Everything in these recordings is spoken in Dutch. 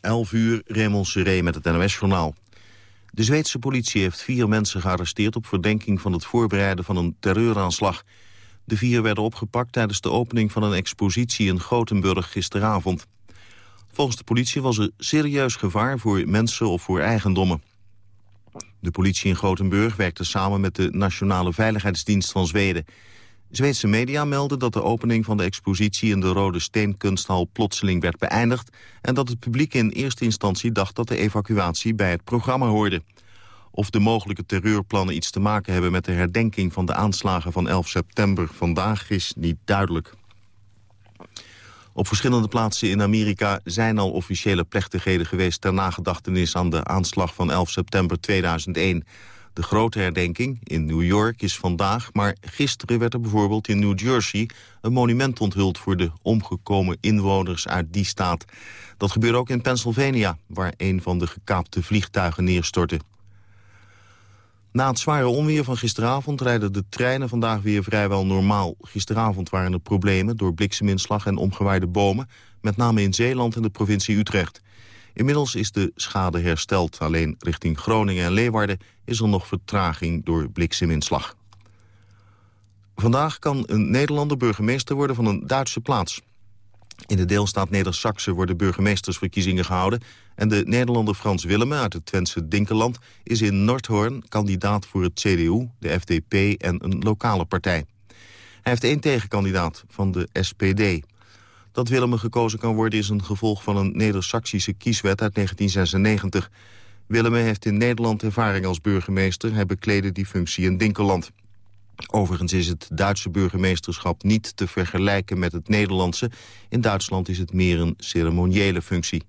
11 uur, Raymond Seré met het NOS-journaal. De Zweedse politie heeft vier mensen gearresteerd... op verdenking van het voorbereiden van een terreuraanslag. De vier werden opgepakt tijdens de opening van een expositie in Gothenburg gisteravond. Volgens de politie was er serieus gevaar voor mensen of voor eigendommen. De politie in Gothenburg werkte samen met de Nationale Veiligheidsdienst van Zweden. Zweedse media melden dat de opening van de expositie in de Rode Steenkunsthal plotseling werd beëindigd en dat het publiek in eerste instantie dacht dat de evacuatie bij het programma hoorde. Of de mogelijke terreurplannen iets te maken hebben met de herdenking van de aanslagen van 11 september vandaag is niet duidelijk. Op verschillende plaatsen in Amerika zijn al officiële plechtigheden geweest... ter nagedachtenis aan de aanslag van 11 september 2001. De grote herdenking in New York is vandaag... maar gisteren werd er bijvoorbeeld in New Jersey... een monument onthuld voor de omgekomen inwoners uit die staat. Dat gebeurde ook in Pennsylvania... waar een van de gekaapte vliegtuigen neerstortte. Na het zware onweer van gisteravond rijden de treinen vandaag weer vrijwel normaal. Gisteravond waren er problemen door blikseminslag en omgewaaide bomen... met name in Zeeland en de provincie Utrecht. Inmiddels is de schade hersteld. Alleen richting Groningen en Leeuwarden is er nog vertraging door blikseminslag. Vandaag kan een Nederlander burgemeester worden van een Duitse plaats. In de deelstaat Neder-Saxe worden burgemeestersverkiezingen gehouden... en de Nederlander Frans Willemme uit het Twentse Dinkeland... is in Noordhoorn kandidaat voor het CDU, de FDP en een lokale partij. Hij heeft één tegenkandidaat van de SPD. Dat Willemme gekozen kan worden is een gevolg van een Neder-Saxische kieswet uit 1996. Willemme heeft in Nederland ervaring als burgemeester. Hij bekleedde die functie in Dinkeland. Overigens is het Duitse burgemeesterschap niet te vergelijken met het Nederlandse. In Duitsland is het meer een ceremoniële functie.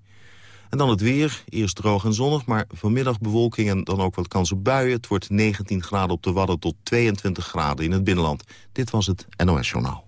En dan het weer. Eerst droog en zonnig, maar vanmiddag bewolking en dan ook wat kans op buien. Het wordt 19 graden op de Wadden tot 22 graden in het binnenland. Dit was het NOS Journaal.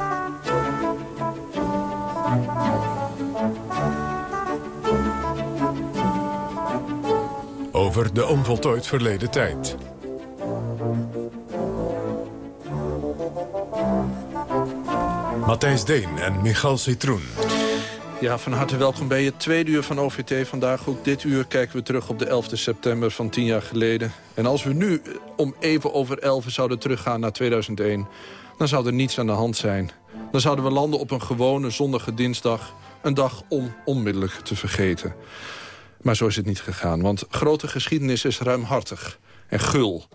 Over de onvoltooid verleden tijd. Matthijs Deen en Michal Citroen. Ja, van harte welkom bij het tweede uur van OVT. Vandaag ook dit uur kijken we terug op de 11 september van tien jaar geleden. En als we nu om even over 11 zouden teruggaan naar 2001 dan zou er niets aan de hand zijn. Dan zouden we landen op een gewone zonnige dinsdag. Een dag om onmiddellijk te vergeten. Maar zo is het niet gegaan, want grote geschiedenis is ruimhartig en gul.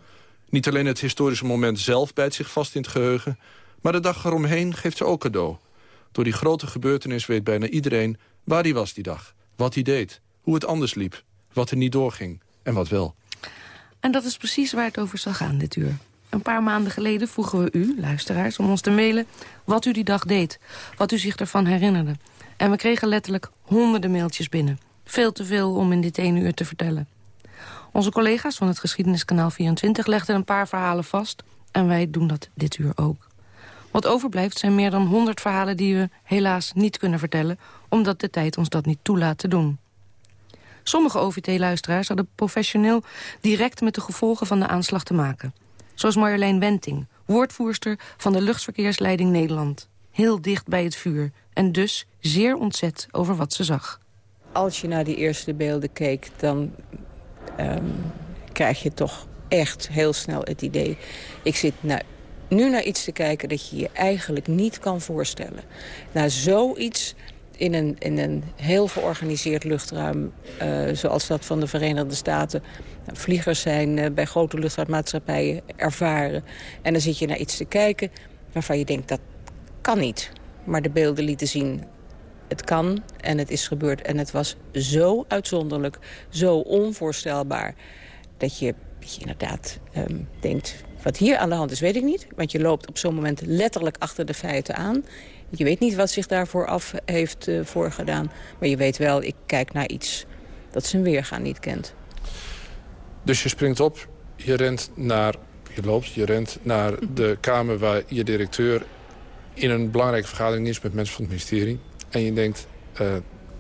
Niet alleen het historische moment zelf bijt zich vast in het geheugen... maar de dag eromheen geeft ze ook cadeau. Door die grote gebeurtenis weet bijna iedereen waar hij was die dag. Wat hij deed, hoe het anders liep, wat er niet doorging en wat wel. En dat is precies waar het over zal gaan dit uur. Een paar maanden geleden vroegen we u, luisteraars, om ons te mailen... wat u die dag deed, wat u zich ervan herinnerde. En we kregen letterlijk honderden mailtjes binnen. Veel te veel om in dit ene uur te vertellen. Onze collega's van het Geschiedeniskanaal 24 legden een paar verhalen vast... en wij doen dat dit uur ook. Wat overblijft zijn meer dan 100 verhalen die we helaas niet kunnen vertellen... omdat de tijd ons dat niet toelaat te doen. Sommige OVT-luisteraars hadden professioneel direct met de gevolgen van de aanslag te maken... Zoals Marjolein Wenting, woordvoerster van de Luchtverkeersleiding Nederland. Heel dicht bij het vuur en dus zeer ontzet over wat ze zag. Als je naar die eerste beelden keek, dan ehm, krijg je toch echt heel snel het idee... ik zit nu naar iets te kijken dat je je eigenlijk niet kan voorstellen. Naar zoiets in een, in een heel georganiseerd luchtruim... Uh, zoals dat van de Verenigde Staten. Vliegers zijn uh, bij grote luchtvaartmaatschappijen ervaren. En dan zit je naar iets te kijken waarvan je denkt dat kan niet. Maar de beelden lieten zien het kan en het is gebeurd. En het was zo uitzonderlijk, zo onvoorstelbaar... dat je, je inderdaad um, denkt, wat hier aan de hand is, weet ik niet. Want je loopt op zo'n moment letterlijk achter de feiten aan. Je weet niet wat zich daarvoor af heeft uh, voorgedaan. Maar je weet wel, ik kijk naar iets dat zijn weergaan niet kent. Dus je springt op, je rent naar, je loopt, je rent naar de kamer waar je directeur in een belangrijke vergadering is met mensen van het ministerie. En je denkt, uh,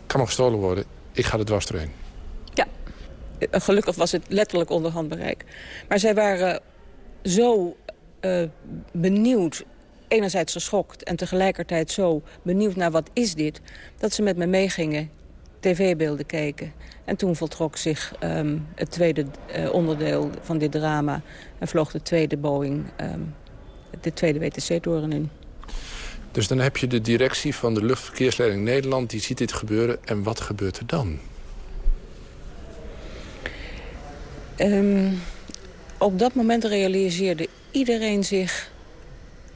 kan nog gestolen worden, ik ga er dwars doorheen. Ja, eh, gelukkig was het letterlijk onder handbereik. Maar zij waren zo uh, benieuwd, enerzijds geschokt... en tegelijkertijd zo benieuwd naar wat is dit... dat ze met me meegingen, tv-beelden keken. En toen voltrok zich um, het tweede onderdeel van dit drama... en vloog de tweede Boeing, um, de tweede WTC-toren in. Dus dan heb je de directie van de luchtverkeersleiding Nederland... die ziet dit gebeuren. En wat gebeurt er dan? Um, op dat moment realiseerde iedereen zich...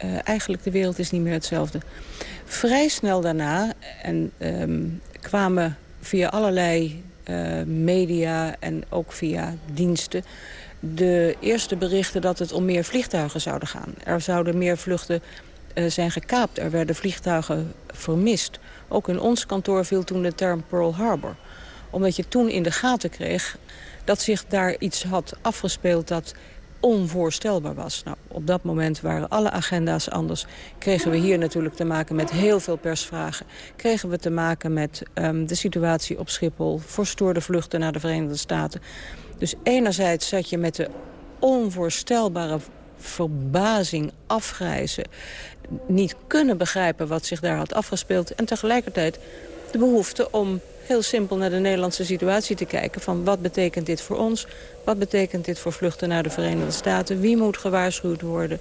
Uh, eigenlijk de wereld is niet meer hetzelfde. Vrij snel daarna en, um, kwamen via allerlei uh, media en ook via diensten... de eerste berichten dat het om meer vliegtuigen zouden gaan. Er zouden meer vluchten zijn gekaapt. Er werden vliegtuigen vermist. Ook in ons kantoor viel toen de term Pearl Harbor. Omdat je toen in de gaten kreeg dat zich daar iets had afgespeeld dat onvoorstelbaar was. Nou, op dat moment waren alle agenda's anders. Kregen we hier natuurlijk te maken met heel veel persvragen. Kregen we te maken met um, de situatie op Schiphol... verstoorde vluchten naar de Verenigde Staten. Dus enerzijds zat je met de onvoorstelbare verbazing, afgrijzen... niet kunnen begrijpen wat zich daar had afgespeeld... en tegelijkertijd de behoefte om heel simpel naar de Nederlandse situatie te kijken... van wat betekent dit voor ons, wat betekent dit voor vluchten naar de Verenigde Staten... wie moet gewaarschuwd worden.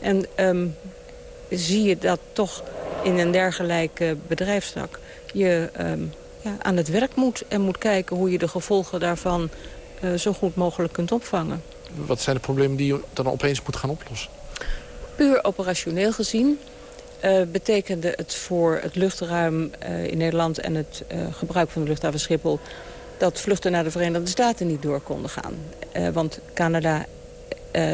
En um, zie je dat toch in een dergelijke bedrijfstak... je um, ja, aan het werk moet en moet kijken hoe je de gevolgen daarvan... Uh, zo goed mogelijk kunt opvangen. Wat zijn de problemen die je dan opeens moet gaan oplossen? Puur operationeel gezien uh, betekende het voor het luchtruim uh, in Nederland... en het uh, gebruik van de luchthaven Schiphol... dat vluchten naar de Verenigde Staten niet door konden gaan. want Canada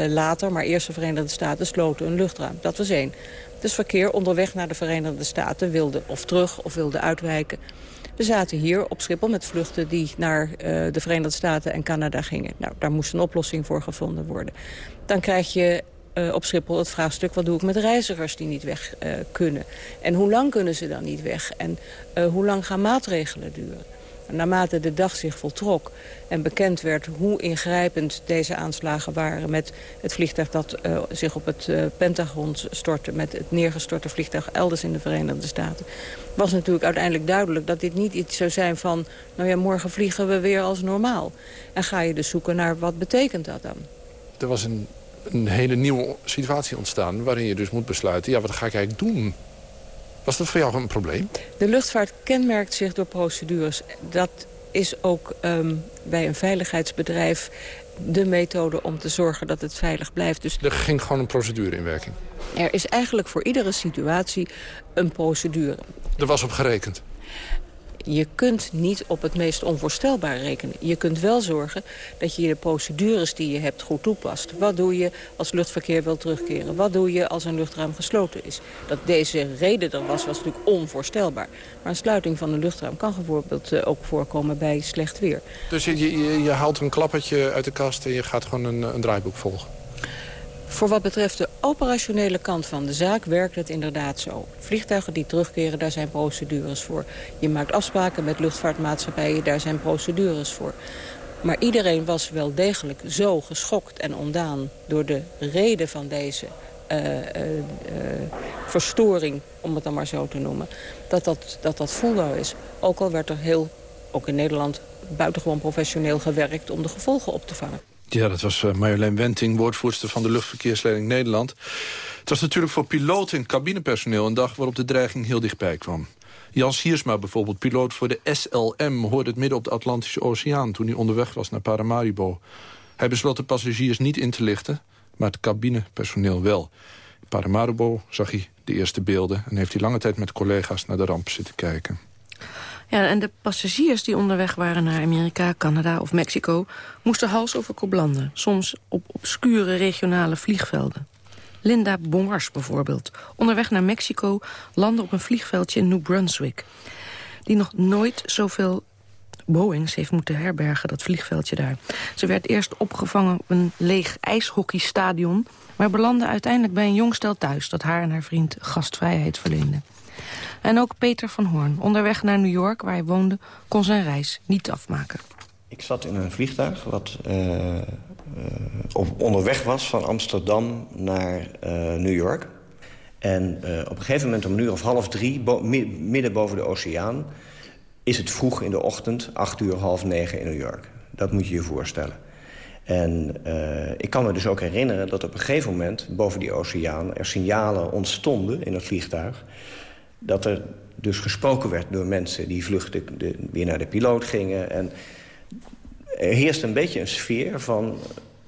later, maar eerst de Verenigde Staten, sloten een luchtruim. Dat was één. Dus verkeer onderweg naar de Verenigde Staten wilde of terug of wilde uitwijken. We zaten hier op Schiphol met vluchten die naar de Verenigde Staten en Canada gingen. Nou, daar moest een oplossing voor gevonden worden. Dan krijg je uh, op Schiphol het vraagstuk... wat doe ik met reizigers die niet weg uh, kunnen? En hoe lang kunnen ze dan niet weg? En uh, hoe lang gaan maatregelen duren? Naarmate de dag zich voltrok en bekend werd hoe ingrijpend deze aanslagen waren... met het vliegtuig dat zich op het Pentagon stortte... met het neergestorte vliegtuig elders in de Verenigde Staten... was natuurlijk uiteindelijk duidelijk dat dit niet iets zou zijn van... nou ja, morgen vliegen we weer als normaal. En ga je dus zoeken naar wat betekent dat dan? Er was een een hele nieuwe situatie ontstaan... waarin je dus moet besluiten, ja, wat ga ik eigenlijk doen? Was dat voor jou een probleem? De luchtvaart kenmerkt zich door procedures. Dat is ook um, bij een veiligheidsbedrijf de methode om te zorgen dat het veilig blijft. Dus er ging gewoon een procedure in werking? Er is eigenlijk voor iedere situatie een procedure. Er was op gerekend? Je kunt niet op het meest onvoorstelbare rekenen. Je kunt wel zorgen dat je de procedures die je hebt goed toepast. Wat doe je als luchtverkeer wil terugkeren? Wat doe je als een luchtruim gesloten is? Dat deze reden er was, was natuurlijk onvoorstelbaar. Maar een sluiting van een luchtruim kan bijvoorbeeld uh, ook voorkomen bij slecht weer. Dus je, je, je haalt een klappertje uit de kast en je gaat gewoon een, een draaiboek volgen? Voor wat betreft de operationele kant van de zaak werkt het inderdaad zo. Vliegtuigen die terugkeren, daar zijn procedures voor. Je maakt afspraken met luchtvaartmaatschappijen, daar zijn procedures voor. Maar iedereen was wel degelijk zo geschokt en ontdaan door de reden van deze uh, uh, uh, verstoring, om het dan maar zo te noemen, dat dat, dat, dat voelbaar is. Ook al werd er heel, ook in Nederland, buitengewoon professioneel gewerkt om de gevolgen op te vangen. Ja, dat was uh, Marjolein Wenting, woordvoerster van de Luchtverkeersleiding Nederland. Het was natuurlijk voor piloten en cabinepersoneel een dag waarop de dreiging heel dichtbij kwam. Jan Siersma bijvoorbeeld, piloot voor de SLM... hoorde het midden op de Atlantische Oceaan toen hij onderweg was naar Paramaribo. Hij besloot de passagiers niet in te lichten, maar het cabinepersoneel wel. In Paramaribo zag hij de eerste beelden... en heeft hij lange tijd met collega's naar de ramp zitten kijken. Ja, en de passagiers die onderweg waren naar Amerika, Canada of Mexico... moesten hals over kop landen, soms op obscure regionale vliegvelden. Linda Bomars bijvoorbeeld, onderweg naar Mexico... landde op een vliegveldje in New Brunswick... die nog nooit zoveel Boeings heeft moeten herbergen, dat vliegveldje daar. Ze werd eerst opgevangen op een leeg ijshockeystadion... maar belandde uiteindelijk bij een jongstel thuis... dat haar en haar vriend gastvrijheid verleende. En ook Peter van Hoorn, onderweg naar New York waar hij woonde... kon zijn reis niet afmaken. Ik zat in een vliegtuig wat uh, op onderweg was van Amsterdam naar uh, New York. En op een gegeven moment om een uur of half drie, midden boven de oceaan... is het vroeg in de ochtend, acht uur, half negen in New York. Dat moet je je voorstellen. En ik kan me dus ook herinneren dat op een gegeven moment... boven die oceaan er signalen ontstonden in het vliegtuig... dat er dus gesproken werd door mensen die vluchten weer naar de piloot gingen... En er heerst een beetje een sfeer van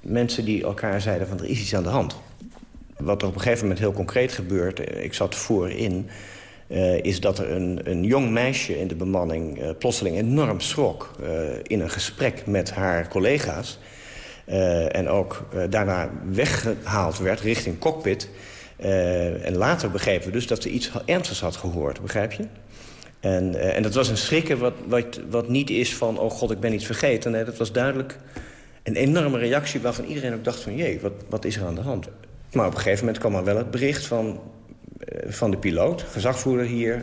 mensen die elkaar zeiden van er is iets aan de hand. Wat er op een gegeven moment heel concreet gebeurt, eh, ik zat voorin... Uh, is dat er een, een jong meisje in de bemanning uh, plotseling enorm schrok... In een gesprek met haar collega's. en ook daarna weggehaald werd richting cockpit. En later begrepen we dus dat ze iets ernstigs had gehoord, begrijp je? En, uh, en dat was een schrikken wat, wat, wat niet is van... oh god, ik ben iets vergeten. Nee, dat was duidelijk een enorme reactie... waarvan iedereen ook dacht van... jee, wat, wat is er aan de hand? Maar op een gegeven moment kwam er wel het bericht van, uh, van de piloot... gezagvoerder hier...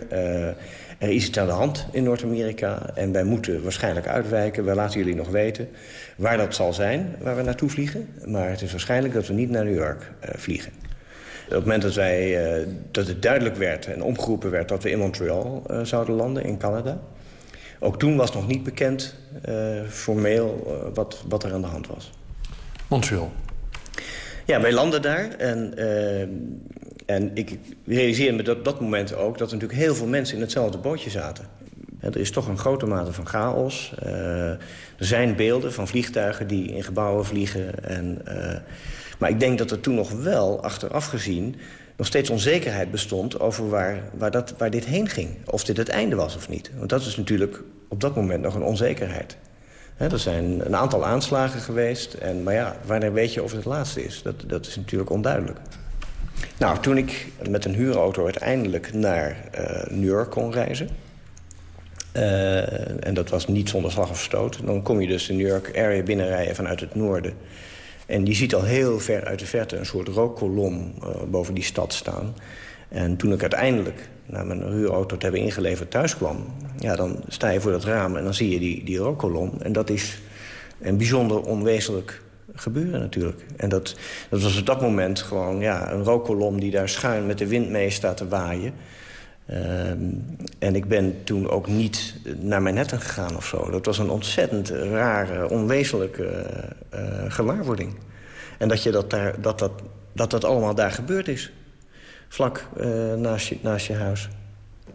Er is iets aan de hand in Noord-Amerika... en wij moeten waarschijnlijk uitwijken. Wij laten jullie nog weten waar dat zal zijn, waar we naartoe vliegen. Maar het is waarschijnlijk dat we niet naar New York vliegen. Op het moment dat, wij, uh, dat het duidelijk werd en omgeroepen werd... dat we in Montreal uh, zouden landen, in Canada... ook toen was nog niet bekend uh, formeel wat, wat er aan de hand was. Montreal? Ja, wij landen daar. En, en ik realiseer me dat, op dat moment ook... dat er natuurlijk heel veel mensen in hetzelfde bootje zaten. Er is toch een grote mate van chaos. er zijn beelden van vliegtuigen die in gebouwen vliegen... en maar ik denk dat er toen nog wel, achteraf gezien... nog steeds onzekerheid bestond over waar, waar, dat, waar dit heen ging. Of dit het einde was of niet. Want dat is natuurlijk op dat moment nog een onzekerheid. er zijn een aantal aanslagen geweest. En, maar ja, wanneer weet je of het het laatste is? Dat, dat is natuurlijk onduidelijk. Nou, toen ik met een huurauto uiteindelijk naar uh, New York kon reizen... Uh, en dat was niet zonder slag of stoot... dan kom je dus de New York area binnenrijden vanuit het noorden... En je ziet al heel ver uit de verte een soort rookkolom uh, boven die stad staan. En toen ik uiteindelijk naar mijn huurauto te hebben ingeleverd thuis kwam... Ja, dan sta je voor dat raam en dan zie je die, die rookkolom. En dat is een bijzonder onwezenlijk gebeuren natuurlijk. En dat, dat was op dat moment gewoon ja, een rookkolom die daar schuin met de wind mee staat te waaien. Uh, en ik ben toen ook niet naar mijn netten gegaan of zo. Dat was een ontzettend rare, onwezenlijke uh, gewaarwording. En dat, je dat, daar, dat, dat, dat dat allemaal daar gebeurd is. Vlak uh, naast, je, naast je huis.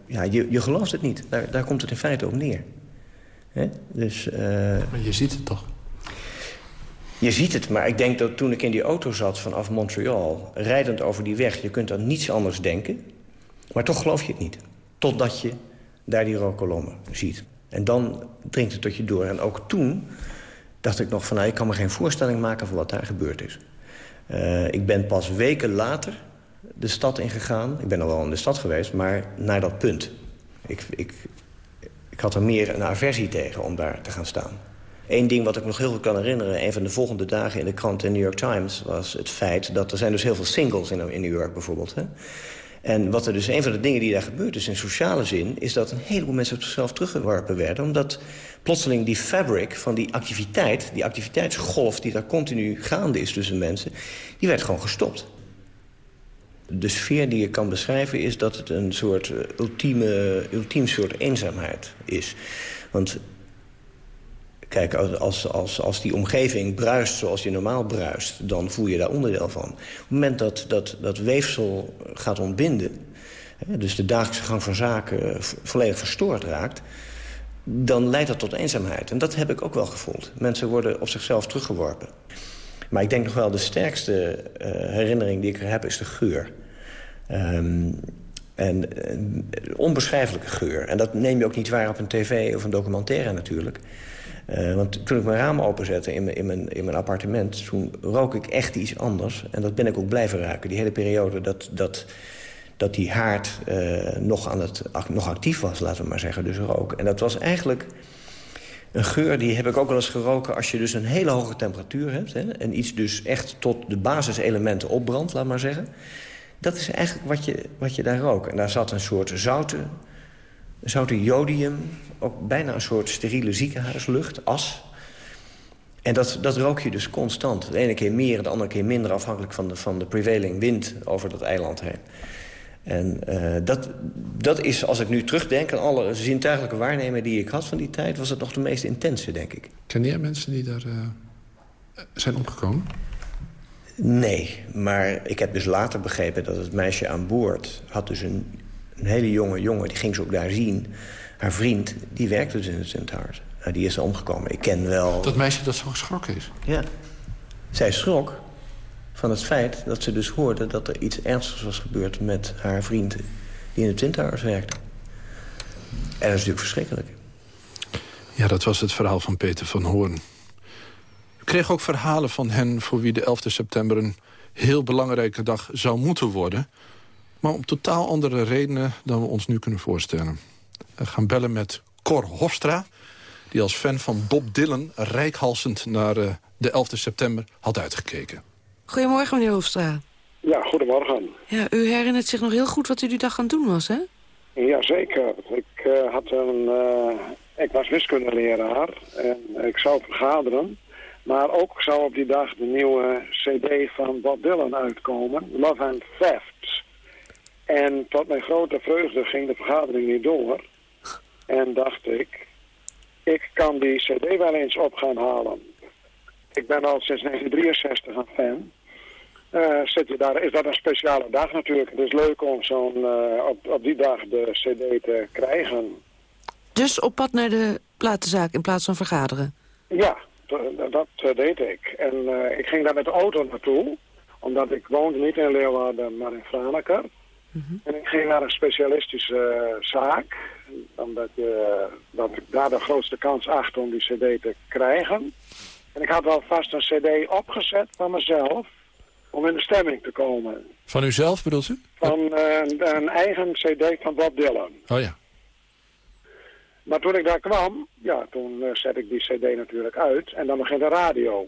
Ja, je, je gelooft het niet. Daar, daar komt het in feite op neer. Hè? Dus, maar je ziet het toch? Je ziet het, maar ik denk dat toen ik in die auto zat vanaf Montreal... rijdend over die weg, je kunt aan niets anders denken... Maar toch geloof je het niet. Totdat je daar die rookkolommen ziet. En dan dringt het tot je door. En ook toen dacht ik nog van... Nou, ik kan me geen voorstelling maken van wat daar gebeurd is. Uh, ik ben pas weken later de stad ingegaan. Ik ben al wel in de stad geweest, maar naar dat punt. Ik, ik, ik had er meer een aversie tegen om daar te gaan staan. Eén ding wat ik nog heel goed kan herinneren... een van de volgende dagen in de krant in New York Times... was het feit dat er zijn dus heel veel singles in, in New York bijvoorbeeld. Hè? En wat er dus een van de dingen die daar gebeurt is in sociale zin... is dat een heleboel mensen op zichzelf teruggeworpen werden. Omdat plotseling die fabric van die activiteit... die activiteitsgolf die daar continu gaande is tussen mensen... die werd gewoon gestopt. De sfeer die je kan beschrijven is dat het een soort eh, ultieme, ultiem soort eenzaamheid is. Want Kijk, als, als, als die omgeving bruist zoals die normaal bruist... dan voel je daar onderdeel van. Op het moment dat dat, dat weefsel gaat ontbinden... Hè, dus de dagelijkse gang van zaken volledig verstoord raakt... dan leidt dat tot eenzaamheid. En dat heb ik ook wel gevoeld. Mensen worden op zichzelf teruggeworpen. Maar ik denk nog wel de sterkste uh, herinnering die ik er heb is de geur. Um, en onbeschrijfelijke geur. En dat neem je ook niet waar op een tv of een documentaire natuurlijk. Uh, want toen ik mijn raam openzette in mijn, in, mijn, in mijn appartement... toen rook ik echt iets anders. En dat ben ik ook blijven ruiken. Die hele periode dat, dat, dat die haard uh, nog, aan het, nog actief was, laten we maar zeggen. Dus rook. En dat was eigenlijk Een geur die heb ik ook wel eens geroken als je dus een hele hoge temperatuur hebt... Hè, en iets dus echt tot de basiselementen opbrandt, laat maar zeggen. Dat is eigenlijk wat je, wat je daar rook. En daar zat een soort zoute, zoute jodium, ook bijna een soort steriele ziekenhuislucht, as... En dat, dat rook je dus constant. De ene keer meer, de andere keer minder... afhankelijk van de, van de prevailing wind over dat eiland heen. En uh, dat, dat is, als ik nu terugdenk aan alle zintuigelijke waarnemingen die ik had van die tijd... was het nog de meest intense, denk ik. Ken jij mensen die daar uh, zijn omgekomen? Nee, maar ik heb dus later begrepen dat het meisje aan boord... had dus een, een hele jonge jongen, die ging ze ook daar zien. Haar vriend, die werkte dus in het Centaurs. Nou, die is er omgekomen. Ik ken wel... Dat meisje dat zo geschrokken is? Ja. Zij schrok van het feit dat ze dus hoorde... dat er iets ernstigs was gebeurd met haar vriend... die in de Twin Towers werkte. En dat is natuurlijk verschrikkelijk. Ja, dat was het verhaal van Peter van Hoorn. Ik kreeg ook verhalen van hen voor wie de 11 september... een heel belangrijke dag zou moeten worden. Maar om totaal andere redenen dan we ons nu kunnen voorstellen. We gaan bellen met Cor Hofstra die als fan van Bob Dylan rijkhalsend naar uh, de 11 september had uitgekeken. Goedemorgen, meneer Hofstra. Ja, goedemorgen. Ja, u herinnert zich nog heel goed wat u die dag aan het doen was, hè? Jazeker. Ik, uh, had een, uh, ik was wiskundeleraar en ik zou vergaderen. Maar ook zou op die dag de nieuwe cd van Bob Dylan uitkomen, Love and Theft. En tot mijn grote vreugde ging de vergadering niet door. En dacht ik, ik kan die cd wel eens op gaan halen. Ik ben al sinds 1963 een fan. Uh, zit je daar, is dat een speciale dag natuurlijk. Het is leuk om zo'n uh, op, op die dag de cd te krijgen. Dus op pad naar de platenzaak in plaats van vergaderen? Ja, dat uh, deed ik. En ik ging daar met de auto naartoe. Omdat ik woonde niet in Leeuwarden, maar in Franeker. Mm -hmm. En ik ging naar een specialistische zaak omdat je, dat ik daar de grootste kans acht om die cd te krijgen. En ik had alvast een cd opgezet van mezelf om in de stemming te komen. Van uzelf bedoelt u? Van uh, een eigen cd van Bob Dylan. Oh ja. Maar toen ik daar kwam, ja, toen uh, zet ik die cd natuurlijk uit en dan begint de radio.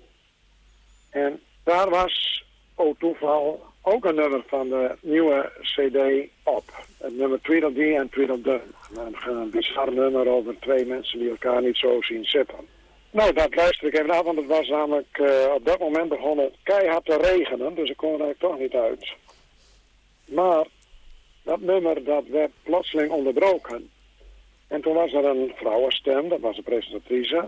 En daar was, oh toeval, ook een nummer van de nieuwe cd op. Het nummer Tweedledee en Tweedledum. Een bizar nummer over twee mensen die elkaar niet zo zien zitten. Nou, dat luister ik even naar, want het was namelijk... Uh, op dat moment begon het keihard te regenen, dus ik kon er eigenlijk toch niet uit. Maar dat nummer, dat werd plotseling onderbroken. En toen was er een vrouwenstem, dat was de presentatrice...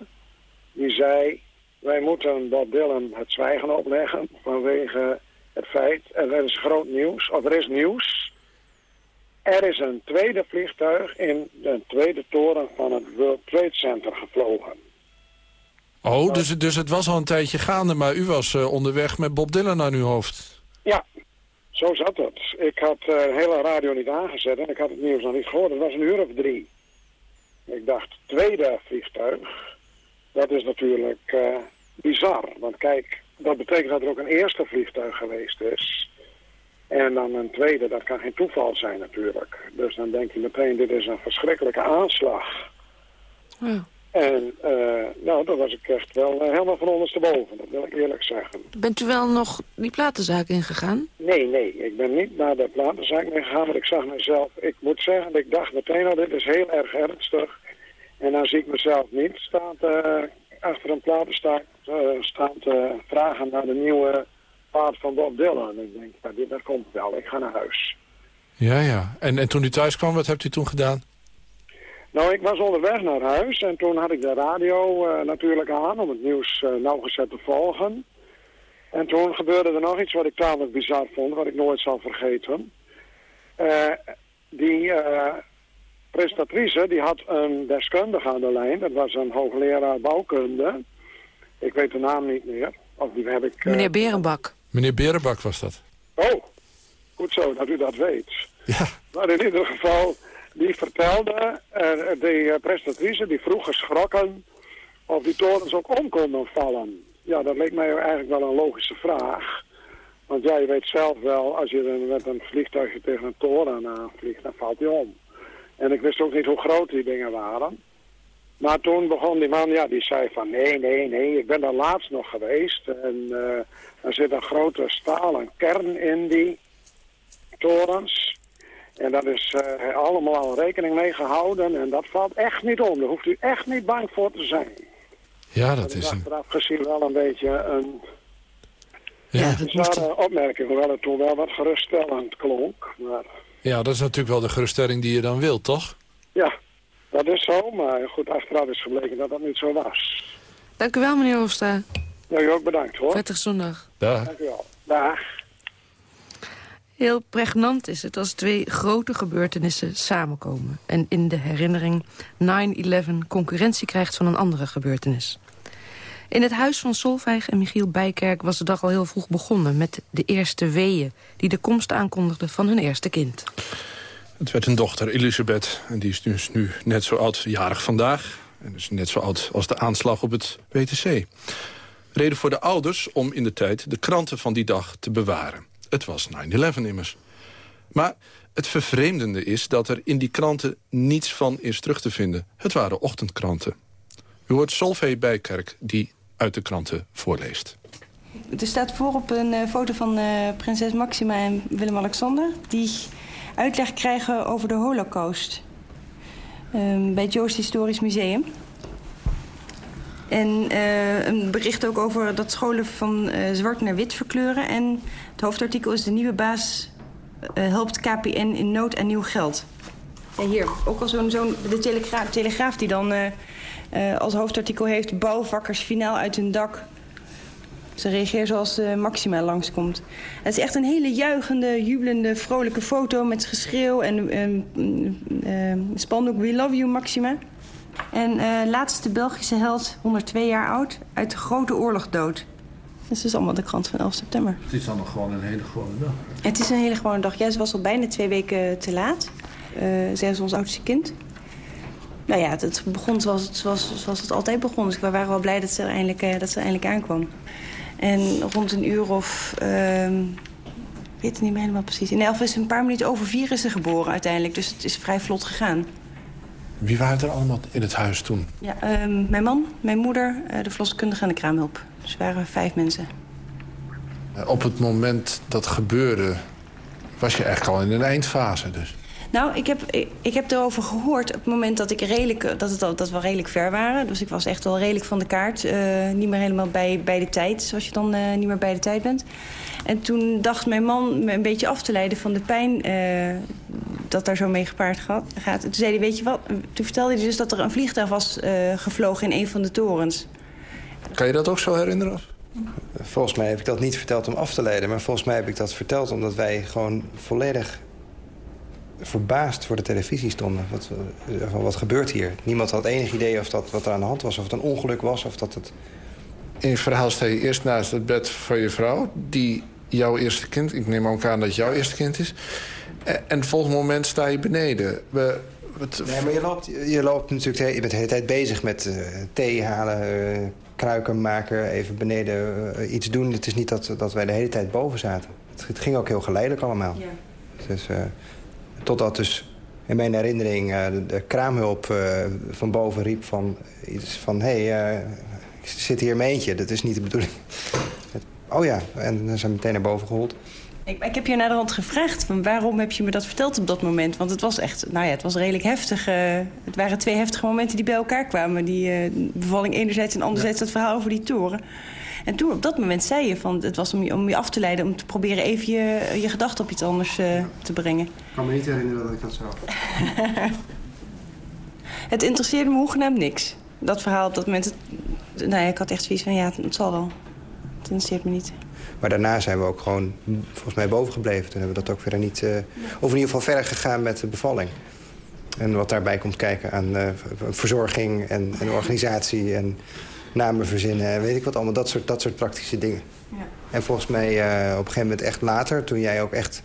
die zei, wij moeten Bob Dylan het zwijgen opleggen vanwege het feit, en er is groot nieuws, of er is nieuws. Er is een tweede vliegtuig in de tweede toren van het World Trade Center gevlogen. Oh, dus, dus het was al een tijdje gaande, maar u was uh, onderweg met Bob Dylan aan uw hoofd. Ja, zo zat het. Ik had uh, de hele radio niet aangezet en ik had het nieuws nog niet gehoord. Het was een uur of drie. Ik dacht, tweede vliegtuig, dat is natuurlijk uh, bizar. Want kijk, dat betekent dat er ook een eerste vliegtuig geweest is. En dan een tweede, dat kan geen toeval zijn natuurlijk. Dus dan denk je meteen, dit is een verschrikkelijke aanslag. En uh, nou, daar was ik echt wel uh, helemaal van ondersteboven, dat wil ik eerlijk zeggen. Bent u wel nog die platenzaak ingegaan? Nee, nee, ik ben niet naar de platenzaak gegaan, want ik zag mezelf... Ik moet zeggen, ik dacht meteen al, dit is heel erg ernstig. En dan zie ik mezelf niet staan uh, achter een platenzaak staan te vragen naar de nieuwe paard van Bob Dylan. En ik denk, ja, dit dat komt wel, ik ga naar huis. Ja, ja. En, en toen u thuis kwam, wat hebt u toen gedaan? Nou, ik was onderweg naar huis en toen had ik de radio uh, natuurlijk aan om het nieuws uh, nauwgezet te volgen. En toen gebeurde er nog iets wat ik tamelijk bizar vond, wat ik nooit zal vergeten. Uh, die presentatrice die had een deskundige aan de lijn, dat was een hoogleraar bouwkunde. Ik weet de naam niet meer. Of die heb ik, Meneer Berenbak. Meneer Berenbak was dat. Oh, goed zo dat u dat weet. Ja. Maar in ieder geval, die vertelde, uh, die uh, presentatrice, die vroeg geschrokken of die torens ook om konden vallen. Ja, dat leek mij eigenlijk wel een logische vraag. Want ja, je weet zelf wel, als je met een vliegtuigje tegen een toren aanvliegt, dan valt die om. En ik wist ook niet hoe groot die dingen waren. Maar toen begon die man, ja, die zei van nee, nee, nee, ik ben daar laatst nog geweest. En uh, er zit een grote stalen kern in die torens. En dat is uh, allemaal al rekening mee gehouden. En dat valt echt niet om. Daar hoeft u echt niet bang voor te zijn. Ja, dat, is een... achteraf gezien wel een beetje een... Ja, dat moest... een opmerking, hoewel het toen wel wat geruststellend klonk. Maar... Ja, dat is natuurlijk wel de geruststelling die je dan wilt, toch? Ja, dat is zo, maar goed, achteraf is gebleken dat dat niet zo was. Dank u wel, meneer Hofsta. Ja, u ook bedankt, hoor. Prettig zondag. Dag. Dank u wel. Dag. Heel pregnant is het als twee grote gebeurtenissen samenkomen... en in de herinnering 9-11 concurrentie krijgt van een andere gebeurtenis. In het huis van Solveig en Michiel Bijkerk was de dag al heel vroeg begonnen... met de eerste weeën die de komst aankondigden van hun eerste kind. Het werd een dochter, Elisabeth. En die is dus nu net zo oud, jarig vandaag. En dus net zo oud als de aanslag op het WTC. Reden voor de ouders om in de tijd de kranten van die dag te bewaren. Het was 9-11 immers. Maar het vervreemdende is dat er in die kranten niets van is terug te vinden. Het waren ochtendkranten. U hoort Solveig Bijkerk die uit de kranten voorleest. Er staat voorop een uh, foto van uh, prinses Maxima en Willem-Alexander... die uitleg krijgen over de holocaust. Um, bij het Joost Historisch Museum. En uh, een bericht ook over dat scholen van zwart naar wit verkleuren. En het hoofdartikel is de nieuwe baas helpt KPN in nood aan nieuw geld. En hier, ook al zo'n zo de telegraaf, telegraaf die dan als hoofdartikel heeft... bouwvakkers finaal uit hun dak. Ze reageren zoals uh, Maxima langskomt. Het is echt een hele juichende, jubelende, vrolijke foto... met geschreeuw en uh, spandoek We Love You, Maxima. En laatste Belgische held, 102 jaar oud, uit de Grote Oorlog dood. Dat is allemaal de krant van 11 september. Het is dan nog gewoon een hele gewone dag. Het is een hele gewone dag. Ja, ze was al bijna twee weken te laat. zij is ons oudste kind. Nou ja, het begon zoals het, zoals, zoals het altijd begon. Dus we waren wel blij dat ze, eindelijk, uh, dat ze eindelijk aankwam. En rond een uur of... Uh, ik weet het niet meer helemaal precies. In elf is een paar minuten over vier is ze geboren uiteindelijk. Dus het is vrij vlot gegaan. Wie waren er allemaal in het huis toen? Ja, uh, mijn man, mijn moeder, uh, de verloskundige en de kraamhulp. Dus we waren vijf mensen. Op het moment dat gebeurde... was je eigenlijk al in een eindfase dus? Nou, ik heb, ik heb erover gehoord op het moment dat, ik redelijk, dat, het al, dat we redelijk ver waren. Dus ik was echt wel redelijk van de kaart. Uh, niet meer helemaal bij, bij de tijd, zoals je dan uh, niet meer bij de tijd bent. En toen dacht mijn man me een beetje af te leiden van de pijn uh, dat daar zo mee gepaard gaat. Toen zei hij, weet je wat, toen vertelde hij dus dat er een vliegtuig was gevlogen in een van de torens. Kan je dat ook zo herinneren? Volgens mij heb ik dat niet verteld om af te leiden. Maar volgens mij heb ik dat verteld omdat wij gewoon volledig verbaasd voor de televisie stonden. Wat, van, wat gebeurt hier? Niemand had enig idee of dat wat er aan de hand was. Of het een ongeluk was. Of dat het... In je verhaal sta je eerst naast het bed van je vrouw. Die jouw eerste kind... Ik neem ook aan dat het jouw eerste kind is. En het volgende moment sta je beneden. We, wat... Nee, maar je loopt, je loopt natuurlijk... Je bent de hele tijd bezig met uh, thee halen... Uh, kruiken maken, even beneden uh, iets doen. Het is niet dat, dat wij de hele tijd boven zaten. Het, het ging ook heel geleidelijk allemaal. Ja. Dus, Totdat dus in mijn herinnering uh, de, kraamhulp uh, van boven riep van... iets van, hé, hey, uh, ik zit hier in mijn eentje, dat is niet de bedoeling. oh ja, en dan zijn meteen naar boven gehold. Ik, ik heb je naar de hand gevraagd, van waarom heb je me dat verteld op dat moment? Want het was echt, nou ja, het was redelijk heftig. het waren twee heftige momenten die bij elkaar kwamen. Die bevalling enerzijds en anderzijds ja. dat verhaal over die toren. En toen op dat moment zei je van het was om je, om je af te leiden... om te proberen even je, je gedachten op iets anders uh, te brengen. Ik kan me niet herinneren dat ik dat zou. het interesseerde me hoegenaamd niks. Dat verhaal op dat moment... Het, nou ja, ik had echt zoiets van ja, het zal wel. Het interesseert me niet. Maar daarna zijn we ook gewoon volgens mij boven gebleven. Toen hebben we dat ook verder niet... Uh, of in ieder geval verder gegaan met de bevalling. En wat daarbij komt kijken aan uh, verzorging en, en organisatie... En, namen verzinnen. Weet ik wat allemaal, dat soort, dat soort praktische dingen. Ja. En volgens mij uh, op een gegeven moment echt later, toen jij ook echt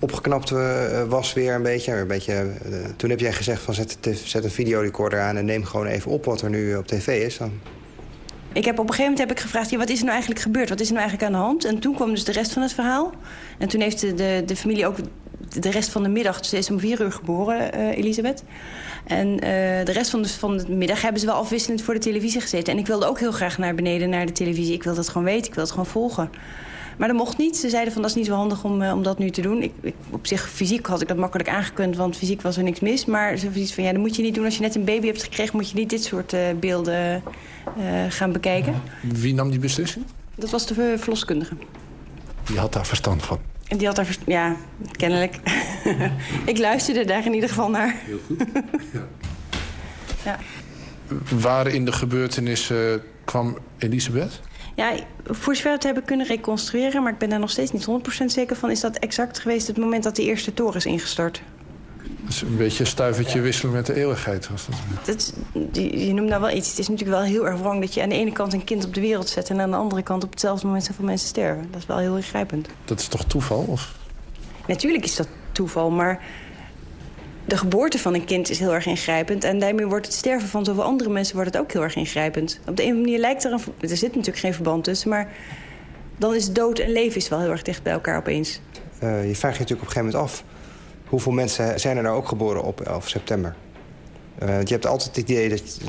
opgeknapt uh, was weer een beetje. Een beetje uh, toen heb jij gezegd van zet, zet een videorecorder aan... en neem gewoon even op wat er nu op tv is. Dan... Ik heb op een gegeven moment heb ik gevraagd, ja, wat is er nou eigenlijk gebeurd? Wat is er nou eigenlijk aan de hand? En toen kwam dus de rest van het verhaal. En toen heeft de, de, de familie ook de rest van de middag, ze is om vier uur geboren, uh, Elisabeth. En uh, de rest van de, van de middag hebben ze wel afwisselend voor de televisie gezeten. En ik wilde ook heel graag naar beneden naar de televisie. Ik wilde het gewoon weten, ik wilde het gewoon volgen. Maar dat mocht niet. Ze zeiden van dat is niet zo handig om, uh, om dat nu te doen. Ik, ik, op zich, fysiek had ik dat makkelijk aangekund, want fysiek was er niks mis. Maar ze iets van ja, dat moet je niet doen als je net een baby hebt gekregen. Moet je niet dit soort uh, beelden gaan bekijken. Wie nam die beslissing? Dat was de verloskundige. Die had daar verstand van. En die had daar, ja, kennelijk. ik luisterde daar in ieder geval naar. Heel goed. ja. ja. Waar in de gebeurtenissen kwam Elisabeth? Ja, voor zover het hebben kunnen reconstrueren... maar ik ben daar nog steeds niet 100% zeker van... is dat exact geweest het moment dat de eerste toren is ingestort. Dat is een beetje een stuivertje wisselen met de eeuwigheid. Was dat. dat je, je noemt nou wel iets. Het is natuurlijk wel heel erg wrang dat je aan de ene kant een kind op de wereld zet... en aan de andere kant op hetzelfde moment zoveel mensen sterven. Dat is wel heel ingrijpend. Dat is toch toeval? Of? Natuurlijk is dat toeval, maar de geboorte van een kind is heel erg ingrijpend. En daarmee wordt het sterven van zoveel andere mensen wordt het ook heel erg ingrijpend. Op de een of andere manier lijkt er een... Er zit natuurlijk geen verband tussen, maar... dan is dood en leven is wel heel erg dicht bij elkaar opeens. Uh, je vraagt je natuurlijk op een gegeven moment af... hoeveel mensen zijn er nou ook geboren op 11 september? Uh, je hebt altijd het idee dat je,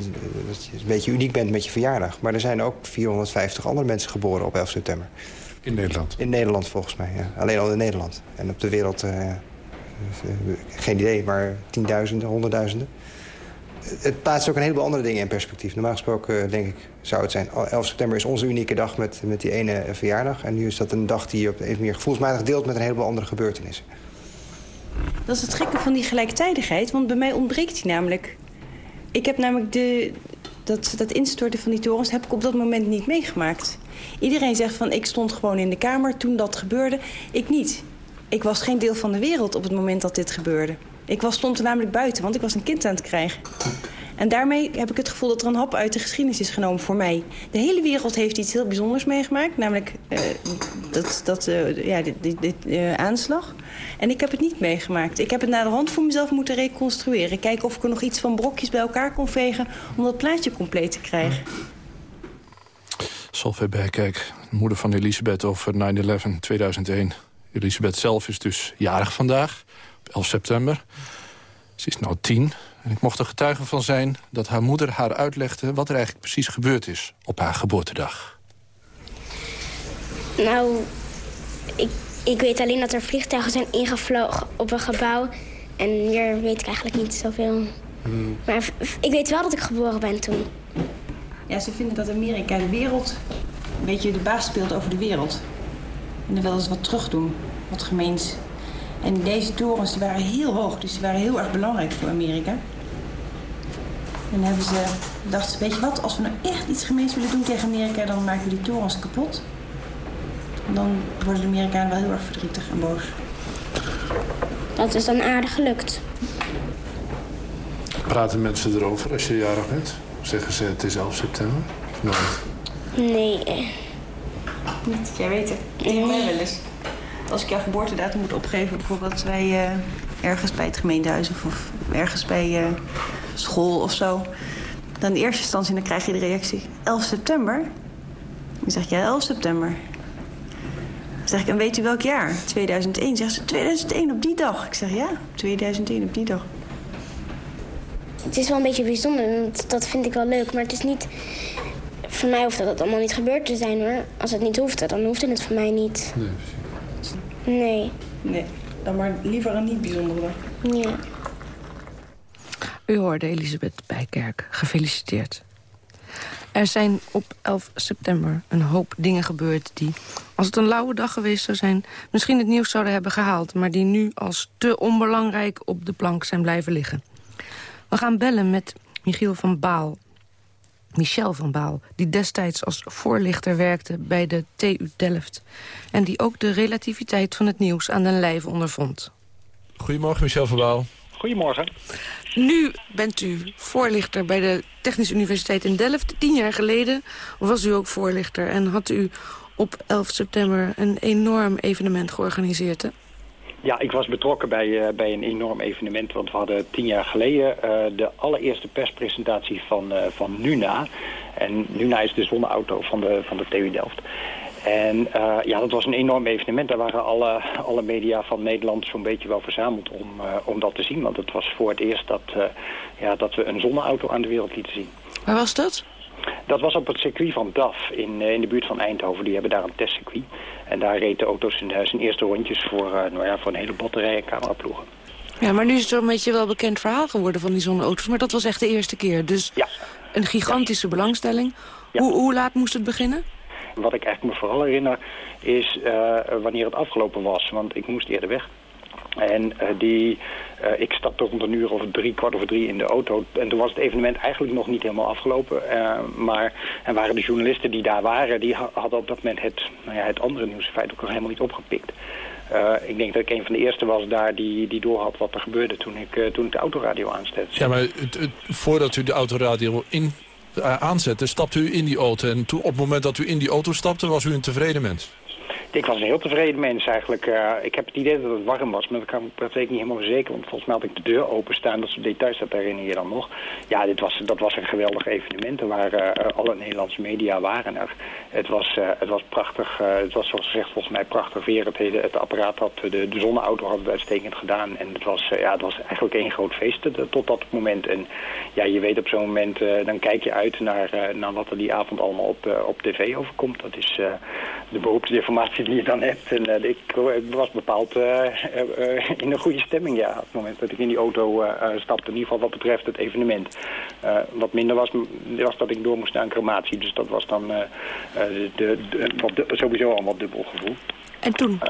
dat je, een beetje uniek bent met je verjaardag. Maar er zijn ook 450 andere mensen geboren op 11 september. In Nederland? In Nederland volgens mij, ja. Alleen al in Nederland. En op de wereld... Uh, geen idee, maar tienduizenden, honderdduizenden. Het plaatst ook een heleboel andere dingen in perspectief. Normaal gesproken, denk ik, zou het zijn... 11 september is onze unieke dag met, met die ene verjaardag. En nu is dat een dag die je op een meer gevoelsmatig deelt... met een heleboel andere gebeurtenissen. Dat is het gekke van die gelijktijdigheid. Want bij mij ontbreekt die namelijk. Ik heb namelijk de, dat, dat instorten van die torens heb ik op dat moment niet meegemaakt. Iedereen zegt van ik stond gewoon in de kamer toen dat gebeurde. Ik niet. Ik was geen deel van de wereld op het moment dat dit gebeurde. Ik was, stond er namelijk buiten, want ik was een kind aan het krijgen. En daarmee heb ik het gevoel dat er een hap uit de geschiedenis is genomen voor mij. De hele wereld heeft iets heel bijzonders meegemaakt. Namelijk uh, dat, dat, uh, ja, dit, dit, uh, aanslag. En ik heb het niet meegemaakt. Ik heb het naar de hand voor mezelf moeten reconstrueren. Kijken of ik er nog iets van brokjes bij elkaar kon vegen... om dat plaatje compleet te krijgen. Solveig Bijkijk, moeder van Elisabeth over 9-11 2001. Elisabeth zelf is dus jarig vandaag, op 11 september. Ze is nou tien. En ik mocht er getuige van zijn dat haar moeder haar uitlegde... wat er eigenlijk precies gebeurd is op haar geboortedag. Nou, ik, ik weet alleen dat er vliegtuigen zijn ingevlogen op een gebouw. En meer weet ik eigenlijk niet zoveel. Hmm. Maar ik weet wel dat ik geboren ben toen. Ja, ze vinden dat Amerika de wereld... een beetje de baas speelt over de wereld. En dan wilden ze wat terug doen, wat gemeens. En deze torens die waren heel hoog, dus die waren heel erg belangrijk voor Amerika. En dan hebben ze, dachten ze, weet je wat, als we nou echt iets gemeens willen doen tegen Amerika... dan maken we die torens kapot. Dan worden de Amerikanen wel heel erg verdrietig en boos. Dat is dan aardig gelukt. Praten mensen erover als je jarig bent? Zeggen ze het is 11 september? Nooit. Nee. Niet dat jij weet het. Tegen mij wel eens. Als ik jouw geboortedatum moet opgeven, bijvoorbeeld bij uh, ergens bij het gemeentehuis of, of ergens bij uh, school of zo. Dan in eerste instantie dan krijg je de reactie 11 september. Dan zeg je ja, 11 september. Zeg ik, en weet u welk jaar? 2001. Zeg ze, 2001 op die dag. Ik zeg, ja, 2001 op die dag. Het is wel een beetje bijzonder, dat vind ik wel leuk. Maar het is niet voor mij hoeft dat allemaal niet gebeurd te zijn hoor. Als het niet hoeft, dan hoeft het voor mij niet. Nee, precies. Nee. Nee, dan maar liever een niet bijzondere. Ja. U hoorde Elisabeth Bijkerk. Gefeliciteerd. Er zijn op 11 september een hoop dingen gebeurd die, als het een lauwe dag geweest zou zijn... misschien het nieuws zouden hebben gehaald... maar die nu als te onbelangrijk op de plank zijn blijven liggen. We gaan bellen met Michiel van Baal. Michel van Baal, die destijds als voorlichter werkte bij de TU Delft... en die ook de relativiteit van het nieuws aan den lijve ondervond. Goedemorgen, Michel van Baal. Goedemorgen. Nu bent u voorlichter bij de Technische Universiteit in Delft. Tien jaar geleden was u ook voorlichter en had u op 11 september een enorm evenement georganiseerd. Hè? Ja, ik was betrokken bij, uh, bij een enorm evenement. Want we hadden tien jaar geleden uh, de allereerste perspresentatie van, uh, van Nuna. En Nuna is de zonneauto van de, van de TU Delft. En uh, ja, dat was een enorm evenement. Daar waren alle, alle media van Nederland zo'n beetje wel verzameld om, uh, om dat te zien. Want het was voor het eerst dat, uh, ja, dat we een zonneauto aan de wereld lieten zien. Waar was dat? Dat was op het circuit van DAF in, in de buurt van Eindhoven. Die hebben daar een testcircuit. En daar reed de auto's in, zijn eerste rondjes voor, nou ja, voor een hele batterij en cameraploegen. Ja, maar nu is het een beetje wel bekend verhaal geworden van die zonneauto's. Maar dat was echt de eerste keer. Dus ja. een gigantische ja. belangstelling. Ja. Hoe, hoe laat moest het beginnen? Wat ik eigenlijk me vooral herinner is uh, wanneer het afgelopen was. Want ik moest eerder weg. En uh, die, uh, ik stapte rond een uur of drie, kwart over drie in de auto. En toen was het evenement eigenlijk nog niet helemaal afgelopen. maar, en waren de journalisten die daar waren, die hadden op dat moment het, nou ja, het andere nieuws in feite ook nog helemaal niet opgepikt. Ik denk dat ik een van de eerste was daar die, die doorhad wat er gebeurde toen ik, toen ik de autoradio aanzette. Ja, maar voordat u de autoradio in, uh, aanzette, stapte u in die auto. En toen, op het moment dat u in die auto stapte, was u een tevreden mens? Ik was een heel tevreden mens eigenlijk. Uh, ik heb het idee dat het warm was, maar dat, kan, dat weet ik niet helemaal zeker. Want volgens mij had ik de deur openstaan. Dat soort details, dat herinner je dan nog. Ja, dit was, dat was een geweldig evenement. Er waren uh, alle Nederlandse media waren er. Het was, uh, het was prachtig. het was zoals gezegd volgens mij prachtig weer. Het, het apparaat had, de, de zonneauto had het uitstekend gedaan. En het was, ja, het was eigenlijk één groot feest tot dat moment. En ja, je weet op zo'n moment, dan kijk je uit naar, naar wat er die avond allemaal op, op tv overkomt. Dat is de die je dan hebt. En uh, ik, ik, was bepaald uh, uh, in een goede stemming, ja. Op het moment dat ik in die auto stapte, in ieder geval wat betreft het evenement. wat minder was, was dat ik door moest naar een crematie. Dus dat was dan de, de, de, sowieso al wat dubbel gevoel. En toen?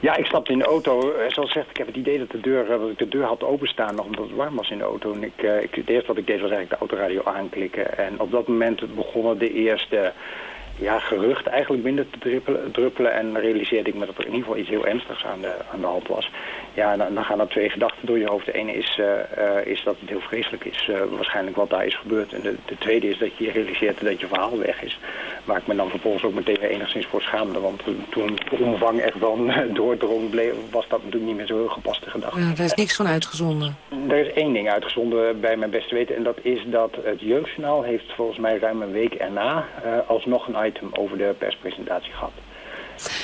Ja, ik stapte in de auto. Zoals gezegd, ik heb het idee dat, de deur, dat ik de deur had openstaan nog omdat het warm was in de auto. En ik, ik, het eerste wat ik deed was eigenlijk de autoradio aanklikken. En op dat moment begonnen de eerste ja, gerucht eigenlijk binnen te druppelen, druppelen. En realiseerde ik me dat er in ieder geval iets heel ernstigs aan de, aan de hand was. Ja, dan, dan gaan er twee gedachten door je hoofd. De ene is, uh, uh, is dat het heel vreselijk is, uh, waarschijnlijk wat daar is gebeurd. En de, de tweede is dat je realiseert dat je verhaal weg is. Waar ik me dan vervolgens ook meteen enigszins voor schaamde. Want toen de omvang echt dan doordrong bleef, was dat natuurlijk niet meer zo heel gepaste gedachte. Ja, daar is niks van uitgezonden. Er is één ding uitgezonden bij mijn beste weten. En dat is dat het Jeugdjournaal heeft volgens mij ruim een week erna alsnog een item over de perspresentatie gehad.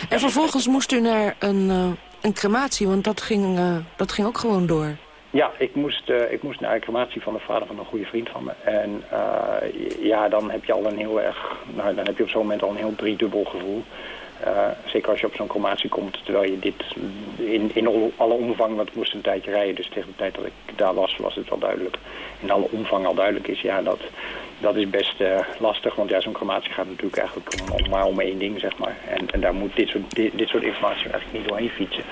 En vervolgens moest u naar een, uh, een crematie, want dat ging, uh, dat ging ook gewoon door. Ja, ik moest, uh, ik moest naar een crematie van de vader van een goede vriend van me. En ja, dan heb je al een heel erg, nou, dan heb je op zo'n moment al een heel driedubbel gevoel. Uh, zeker als je op zo'n crematie komt, terwijl je dit in, in alle omvang, want het moest een tijdje rijden, dus tegen de tijd dat ik daar was, was het wel duidelijk. In alle omvang al duidelijk is, ja, dat, dat is best uh, lastig, want ja, zo'n crematie gaat natuurlijk eigenlijk om, om, maar om één ding, zeg maar. En, en daar moet dit soort, dit, dit soort informatie eigenlijk niet doorheen fietsen.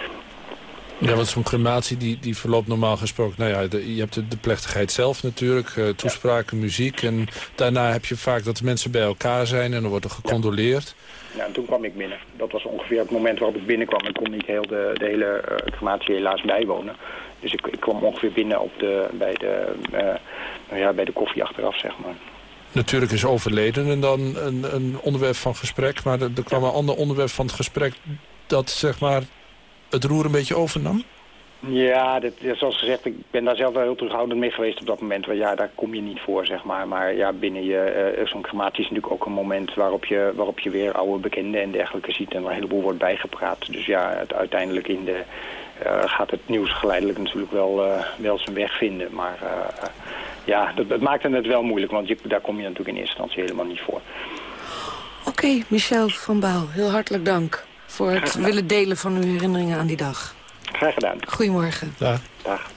Ja, want zo'n crematie die, die verloopt normaal gesproken... Nou ja, de, je hebt de, de, plechtigheid zelf natuurlijk, uh, toespraken, ja. muziek. En daarna heb je vaak dat de mensen bij elkaar zijn en dan wordt er gecondoleerd. Ja. Ja, en toen kwam ik binnen. Dat was ongeveer het moment waarop ik binnenkwam. Ik kon niet heel de, de hele uh, crematie helaas bijwonen. Dus ik, ik kwam ongeveer binnen op de, bij, de, uh, nou ja, bij de koffie achteraf, zeg maar. Natuurlijk is overleden en dan een, een onderwerp van gesprek. Maar er, er kwam een ander onderwerp van het gesprek dat zeg maar het roer een beetje overnam? Ja, zoals gezegd, ik ben daar zelf wel heel terughoudend mee geweest op dat moment. Want ja, daar kom je niet voor, zeg maar. Maar ja, binnen je, uh, zo'n crematie is natuurlijk ook een moment waarop je, waarop je weer oude bekenden en dergelijke ziet. En waar een heleboel wordt bijgepraat. Dus ja, het, uiteindelijk in de, uh, gaat het nieuws geleidelijk natuurlijk wel, uh, wel zijn weg vinden. Maar ja, dat, dat maakte het wel moeilijk, want je, daar kom je natuurlijk in eerste instantie helemaal niet voor. Oké, okay, Michel van Baal, heel hartelijk dank voor het willen delen van uw herinneringen aan die dag. Graag gedaan. Goedemorgen. Dag. Dag.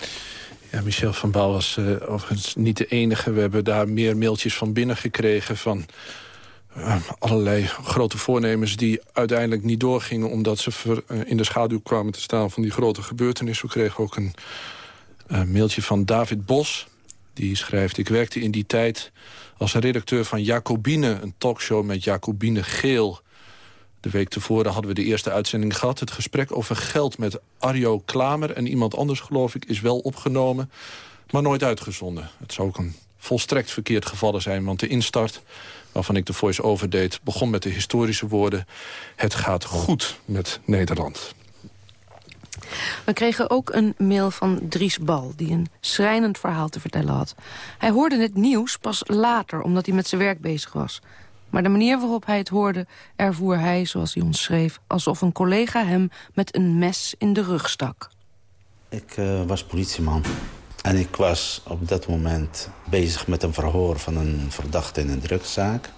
Ja, Michel van Baal was uh, overigens niet de enige. We hebben daar meer mailtjes van binnen gekregen van uh, allerlei grote voornemens... die uiteindelijk niet doorgingen omdat ze ver, uh, in de schaduw kwamen te staan van die grote gebeurtenis. We kregen ook een mailtje van David Bos. Die schrijft, ik werkte in die tijd als redacteur van Jacobine... een talkshow met Jacobine Geel... De week tevoren hadden we de eerste uitzending gehad. Het gesprek over geld met Arjo Klamer en iemand anders, geloof ik... is wel opgenomen, maar nooit uitgezonden. Het zou ook een volstrekt verkeerd gevallen zijn... want de instart, waarvan ik de voice-over deed... begon met de historische woorden... het gaat goed met Nederland. We kregen ook een mail van Dries Bal... die een schrijnend verhaal te vertellen had. Hij hoorde het nieuws pas later, omdat hij met zijn werk bezig was. Maar de manier waarop hij het hoorde, ervoer hij, zoals hij ons schreef... alsof een collega hem met een mes in de rug stak. Ik uh, was politieman. En ik was op dat moment bezig met een verhoor van een verdachte in een drugszaak.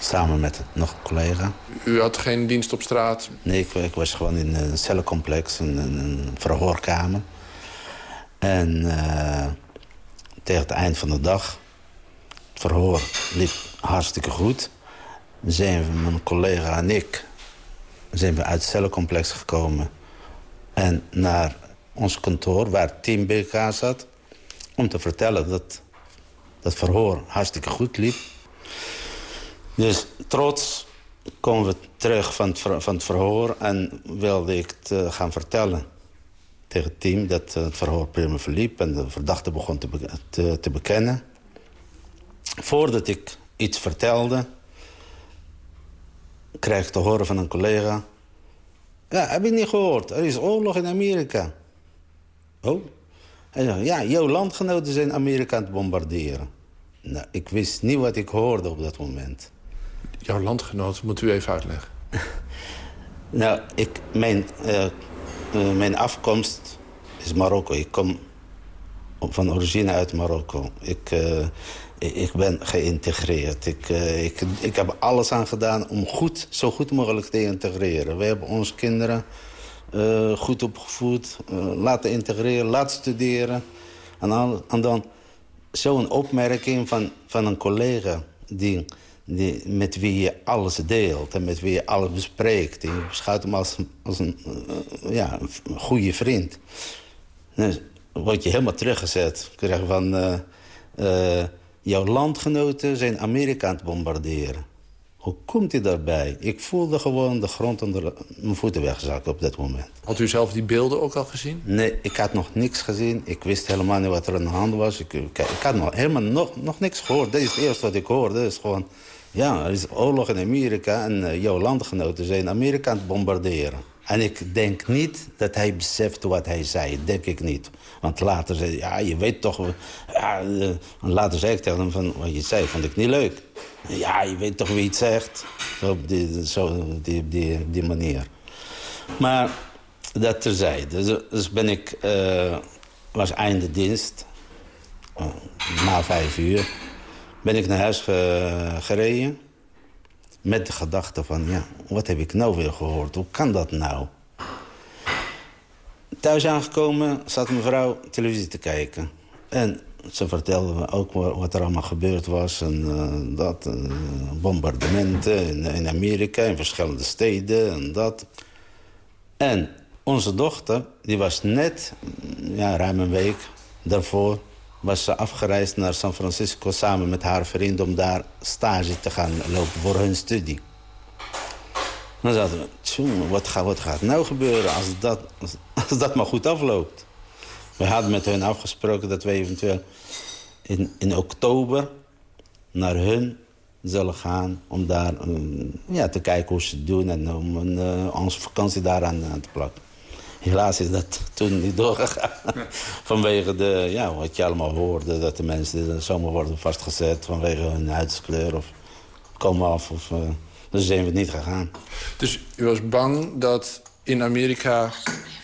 Samen met nog een collega. U had geen dienst op straat? Nee, ik, ik was gewoon in een cellencomplex, een, een verhoorkamer. En uh, tegen het eind van de dag, het verhoor liep hartstikke goed. Zijn we, mijn collega en ik, zijn we uit het cellencomplex gekomen. En naar ons kantoor, waar Team BK zat... om te vertellen dat dat verhoor hartstikke goed liep. Dus trots komen we terug van het, van het verhoor... en wilde ik het uh, gaan vertellen tegen het team... dat uh, het verhoor prima verliep en de verdachte begon te, te, te bekennen. Voordat ik iets vertelde... kreeg ik te horen van een collega... Ja, heb je niet gehoord? Er is oorlog in Amerika. Oh? Hij zei, ja, jouw landgenoten zijn Amerika aan het bombarderen. Nou, ik wist niet wat ik hoorde op dat moment. Jouw landgenoten, moet u even uitleggen. nou, ik, mijn, uh, uh, mijn afkomst is Marokko. Ik kom van origine uit Marokko. Ik, uh, ik ben geïntegreerd. Ik, ik, ik heb alles aan gedaan om goed, zo goed mogelijk te integreren. We hebben onze kinderen uh, goed opgevoed, uh, laten integreren, laten studeren. En dan, en dan zo'n opmerking van, van een collega die, die, met wie je alles deelt en met wie je alles bespreekt. Je beschouwt hem als, als een, uh, ja, een goede vriend. Dus word je helemaal teruggezet. Krijg van, jouw landgenoten zijn Amerika aan het bombarderen. Hoe komt hij daarbij? Ik voelde gewoon de grond onder mijn voeten wegzakken op dat moment. Had u zelf die beelden ook al gezien? Nee, ik had nog niks gezien. Ik wist helemaal niet wat er aan de hand was. Ik, ik, ik had nog, helemaal nog, nog niks gehoord. Dit is het eerste wat ik hoorde. Is gewoon, ja, er is oorlog in Amerika... en uh, jouw landgenoten zijn Amerika aan het bombarderen. En ik denk niet dat hij besefte wat hij zei. Denk ik niet. Want later zei ja, je weet toch... Ja, uh, later zei ik tegen hem van, wat je zei, vond ik niet leuk. Ja, je weet toch wie het zegt. Zo op die, zo, die, die, die manier. Maar dat terzijde. Dus, dus ben ik... Uh, was einde dienst. Uh, na vijf uur. Ben ik naar huis ge, gereden. Met de gedachte van, ja, wat heb ik nou weer gehoord? Hoe kan dat nou? Thuis aangekomen zat mijn vrouw televisie te kijken. En ze vertelde me ook wat er allemaal gebeurd was. En uh, dat, uh, bombardementen in, in, Amerika, in verschillende steden en dat. En onze dochter, die was net, ja, ruim een week daarvoor... was ze afgereisd naar San Francisco samen met haar vriend... om daar stage te gaan lopen voor hun studie. Dan zaten we, wat gaat, nou gebeuren als dat, als dat maar goed afloopt? We hadden met hun afgesproken dat we eventueel in, in oktober naar hun zullen gaan... om daar um, ja, te kijken hoe ze het doen en om een, uh, onze vakantie daaraan aan te plakken. Helaas is dat toen niet doorgegaan. vanwege de, ja, wat je allemaal hoorde, dat de mensen zomaar worden vastgezet... vanwege hun huidskleur of komen af. Of, uh, dus zijn we niet gegaan. Dus u was bang dat in Amerika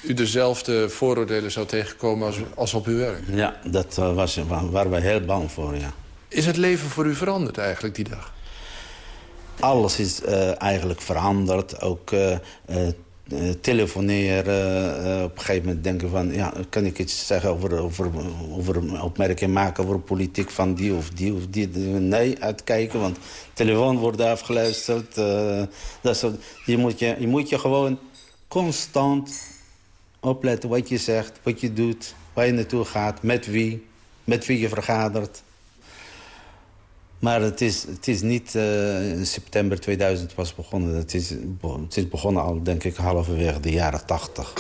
u dezelfde vooroordelen zou tegenkomen als, als op uw werk? Ja, dat uh, was, waren we heel bang voor, ja. Is het leven voor u veranderd eigenlijk die dag? Alles is uh, eigenlijk veranderd. Ook uh, telefoneren. op een gegeven moment denken van... Ja, kan ik iets zeggen over, over, over opmerkingen maken over politiek van die of die of die? Nee, uitkijken, want telefoon wordt afgeluisterd. dat soort, je, moet je, je moet je gewoon constant opletten wat je zegt, wat je doet, waar je naartoe gaat, met wie, met wie je vergadert. Maar het is, het is niet uh, in september 2000 was begonnen. Het is, het is begonnen al, denk ik, halverwege de jaren 80.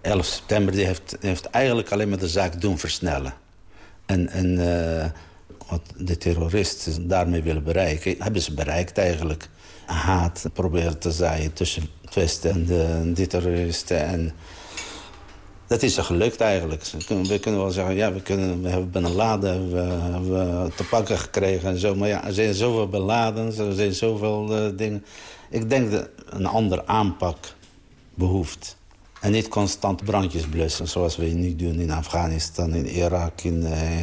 11 september die heeft, heeft eigenlijk alleen maar de zaak doen versnellen. En, en uh, wat de terroristen daarmee willen bereiken, hebben ze bereikt eigenlijk. Haat proberen te zaaien tussen het Westen en de, de terroristen. En dat is er gelukt eigenlijk. We kunnen wel zeggen, ja, we, kunnen, we hebben beladen, we hebben te pakken gekregen en zo. Maar ja, er zijn zoveel beladen, er zijn zoveel uh, dingen. Ik denk dat een ander aanpak behoeft. En niet constant brandjes blussen, zoals we nu doen in Afghanistan, in Irak, in, uh,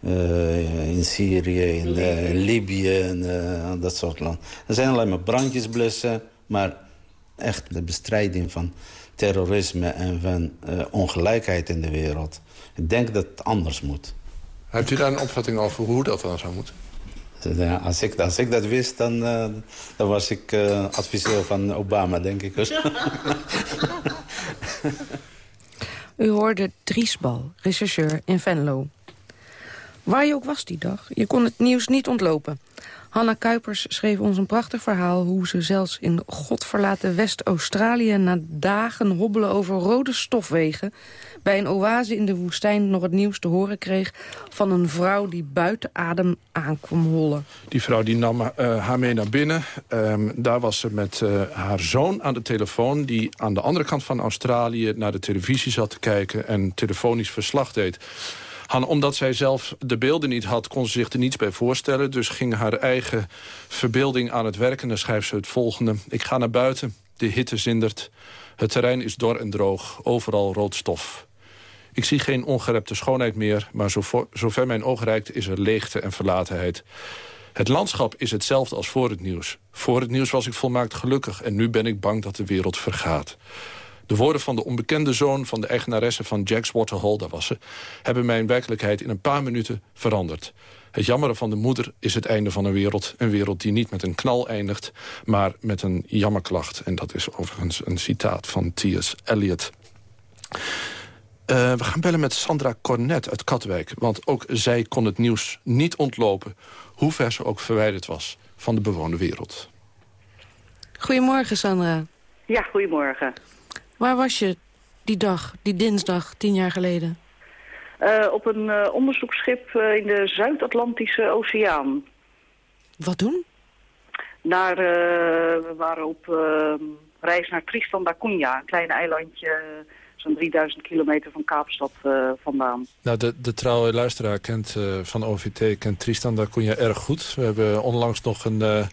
uh, in Syrië, in Libië en dat soort landen. Er zijn alleen maar brandjes blussen, maar echt de bestrijding van terrorisme en van uh, ongelijkheid in de wereld. Ik denk dat het anders moet. Hebt u daar een opvatting over hoe dat dan zou moeten? Ja, als, ik, als ik dat wist, dan, uh, dan was ik uh, adviseur van Obama, denk ik. U hoorde Driesbal, rechercheur in Venlo. Waar je ook was die dag, je kon het nieuws niet ontlopen. Hanna Kuipers schreef ons een prachtig verhaal... hoe ze zelfs in godverlaten West-Australië... na dagen hobbelen over rode stofwegen... bij een oase in de woestijn nog het nieuws te horen kreeg... van een vrouw die buiten adem aankwam hollen. Die vrouw die nam uh, haar mee naar binnen. Um, daar was ze met uh, haar zoon aan de telefoon... die aan de andere kant van Australië naar de televisie zat te kijken... en telefonisch verslag deed omdat zij zelf de beelden niet had, kon ze zich er niets bij voorstellen. Dus ging haar eigen verbeelding aan het werken. Dan schrijft ze het volgende. Ik ga naar buiten, de hitte zindert. Het terrein is dor en droog, overal rood stof. Ik zie geen ongerepte schoonheid meer, maar zover mijn oog reikt is er leegte en verlatenheid. Het landschap is hetzelfde als voor het nieuws. Voor het nieuws was ik volmaakt gelukkig en nu ben ik bang dat de wereld vergaat. De woorden van de onbekende zoon van de eigenaresse van Jack's Waterhole, daar was ze, hebben mijn werkelijkheid in een paar minuten veranderd. Het jammeren van de moeder is het einde van een wereld. Een wereld die niet met een knal eindigt, maar met een jammerklacht. En dat is overigens een citaat van T.S. Eliot. Uh, we gaan bellen met Sandra Cornet uit Katwijk. Want ook zij kon het nieuws niet ontlopen... hoe ver ze ook verwijderd was van de bewoonde wereld. Goedemorgen, Sandra. Ja, goedemorgen. Waar was je die dag, die dinsdag, tien jaar geleden? Uh, op een uh, onderzoeksschip uh, in de Zuid-Atlantische Oceaan. Wat doen? Naar, we waren op reis naar Tristan da Cunha, een klein eilandje zo'n 3000 kilometer van Kaapstad vandaan. Nou, de, de trouwe luisteraar kent, van OVT kent Tristan da Cunha erg goed. We hebben onlangs nog een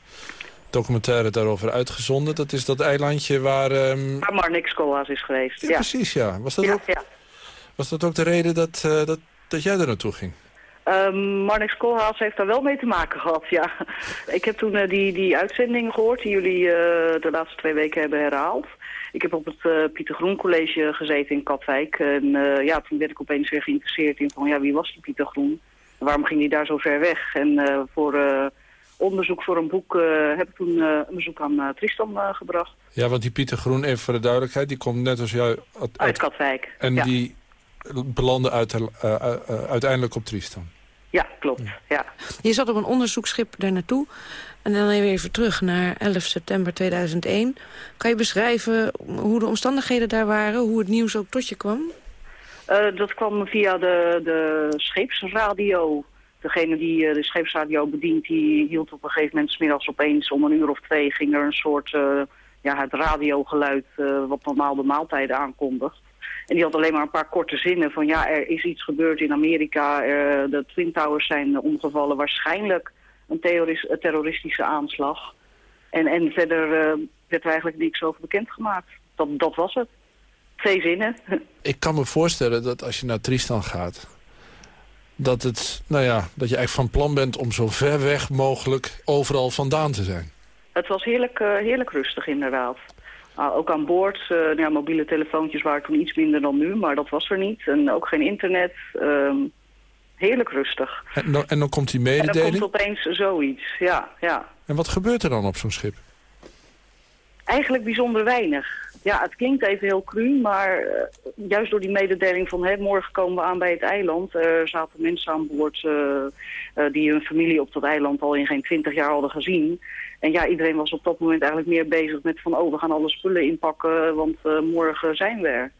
documentaire daarover uitgezonden. Dat is dat eilandje waar... Um... Waar Marnix Koolhaas is geweest. Ja, precies, ja. Was dat, ook, ja. was dat ook de reden dat, uh, dat, dat jij er naartoe ging? Um, Marnix Koolhaas heeft daar wel mee te maken gehad, ja. Ik heb toen uh, die, die uitzending gehoord die jullie uh, de laatste twee weken hebben herhaald. Ik heb op het uh, Pieter Groen College gezeten in Katwijk. En ja, toen werd ik opeens weer geïnteresseerd in van, ja, wie was die Pieter Groen? Waarom ging hij daar zo ver weg? En voor onderzoek voor een boek uh, heb ik toen uh, een bezoek aan uh, Tristan gebracht. Ja, want die Pieter Groen, even voor de duidelijkheid, die komt net als jou... Uit, uit Katwijk. En die belandde uit, uiteindelijk op Tristan. Ja, klopt. Ja. Je zat op een onderzoeksschip daar naartoe. En dan even terug naar 11 september 2001. Kan je beschrijven hoe de omstandigheden daar waren? Hoe het nieuws ook tot je kwam? dat kwam via de, de scheepsradio degene die uh, de scheepsradio bedient, die hield op een gegeven moment smiddags opeens om een uur of twee ging er een soort uh, ja, het radiogeluid uh, wat normaal de maaltijden aankondigt. En die had alleen maar een paar korte zinnen van ja, er is iets gebeurd in Amerika, de Twin Towers zijn omgevallen, waarschijnlijk een, een terroristische aanslag. En, en verder werd er eigenlijk niks over bekendgemaakt. Dat, dat was het. Twee zinnen. Ik kan me voorstellen dat als je naar Tristan gaat dat, het, nou ja, dat je eigenlijk van plan bent om zo ver weg mogelijk overal vandaan te zijn. Het was heerlijk, uh, heerlijk rustig inderdaad. Uh, ook aan boord, uh, nou ja, mobiele telefoontjes waren toen iets minder dan nu, maar dat was er niet. En ook geen internet. Ehm, heerlijk rustig. En dan, en dan komt die mededeling? En dan komt opeens zoiets, ja. ja. En wat gebeurt er dan op zo'n schip? Eigenlijk bijzonder weinig. Ja, het klinkt even heel cru, maar uh, juist door die mededeling van... Morgen komen we aan bij het eiland. Er zaten mensen aan boord uh, uh, die hun familie op dat eiland al in geen twintig jaar hadden gezien. En ja, iedereen was op dat moment eigenlijk meer bezig met van... oh, we gaan alle spullen inpakken, want morgen zijn we er.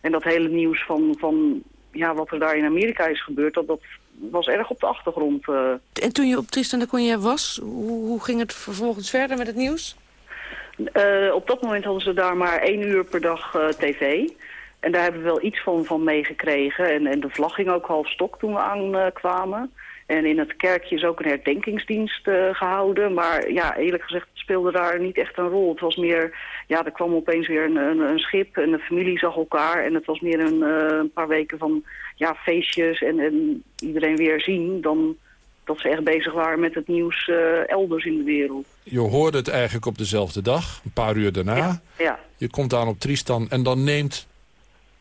En dat hele nieuws van, van ja, wat er daar in Amerika is gebeurd... dat, dat was erg op de achtergrond. En toen je op Tristan de Cognac was, hoe ging het vervolgens verder met het nieuws? Uh, op dat moment hadden ze daar maar één uur per dag uh, tv. En daar hebben we wel iets van, van meegekregen. En, en de vlag ging ook half stok toen we aankwamen. En in het kerkje is ook een herdenkingsdienst gehouden. Maar ja, eerlijk gezegd speelde daar niet echt een rol. Het was meer, ja, er kwam opeens weer een, een, schip en de familie zag elkaar. En het was meer een, een paar weken van ja, feestjes en, en iedereen weer zien... dan dat ze echt bezig waren met het nieuws uh, elders in de wereld. Je hoorde het eigenlijk op dezelfde dag, een paar uur daarna. Ja, ja. Je komt aan op Tristan en dan neemt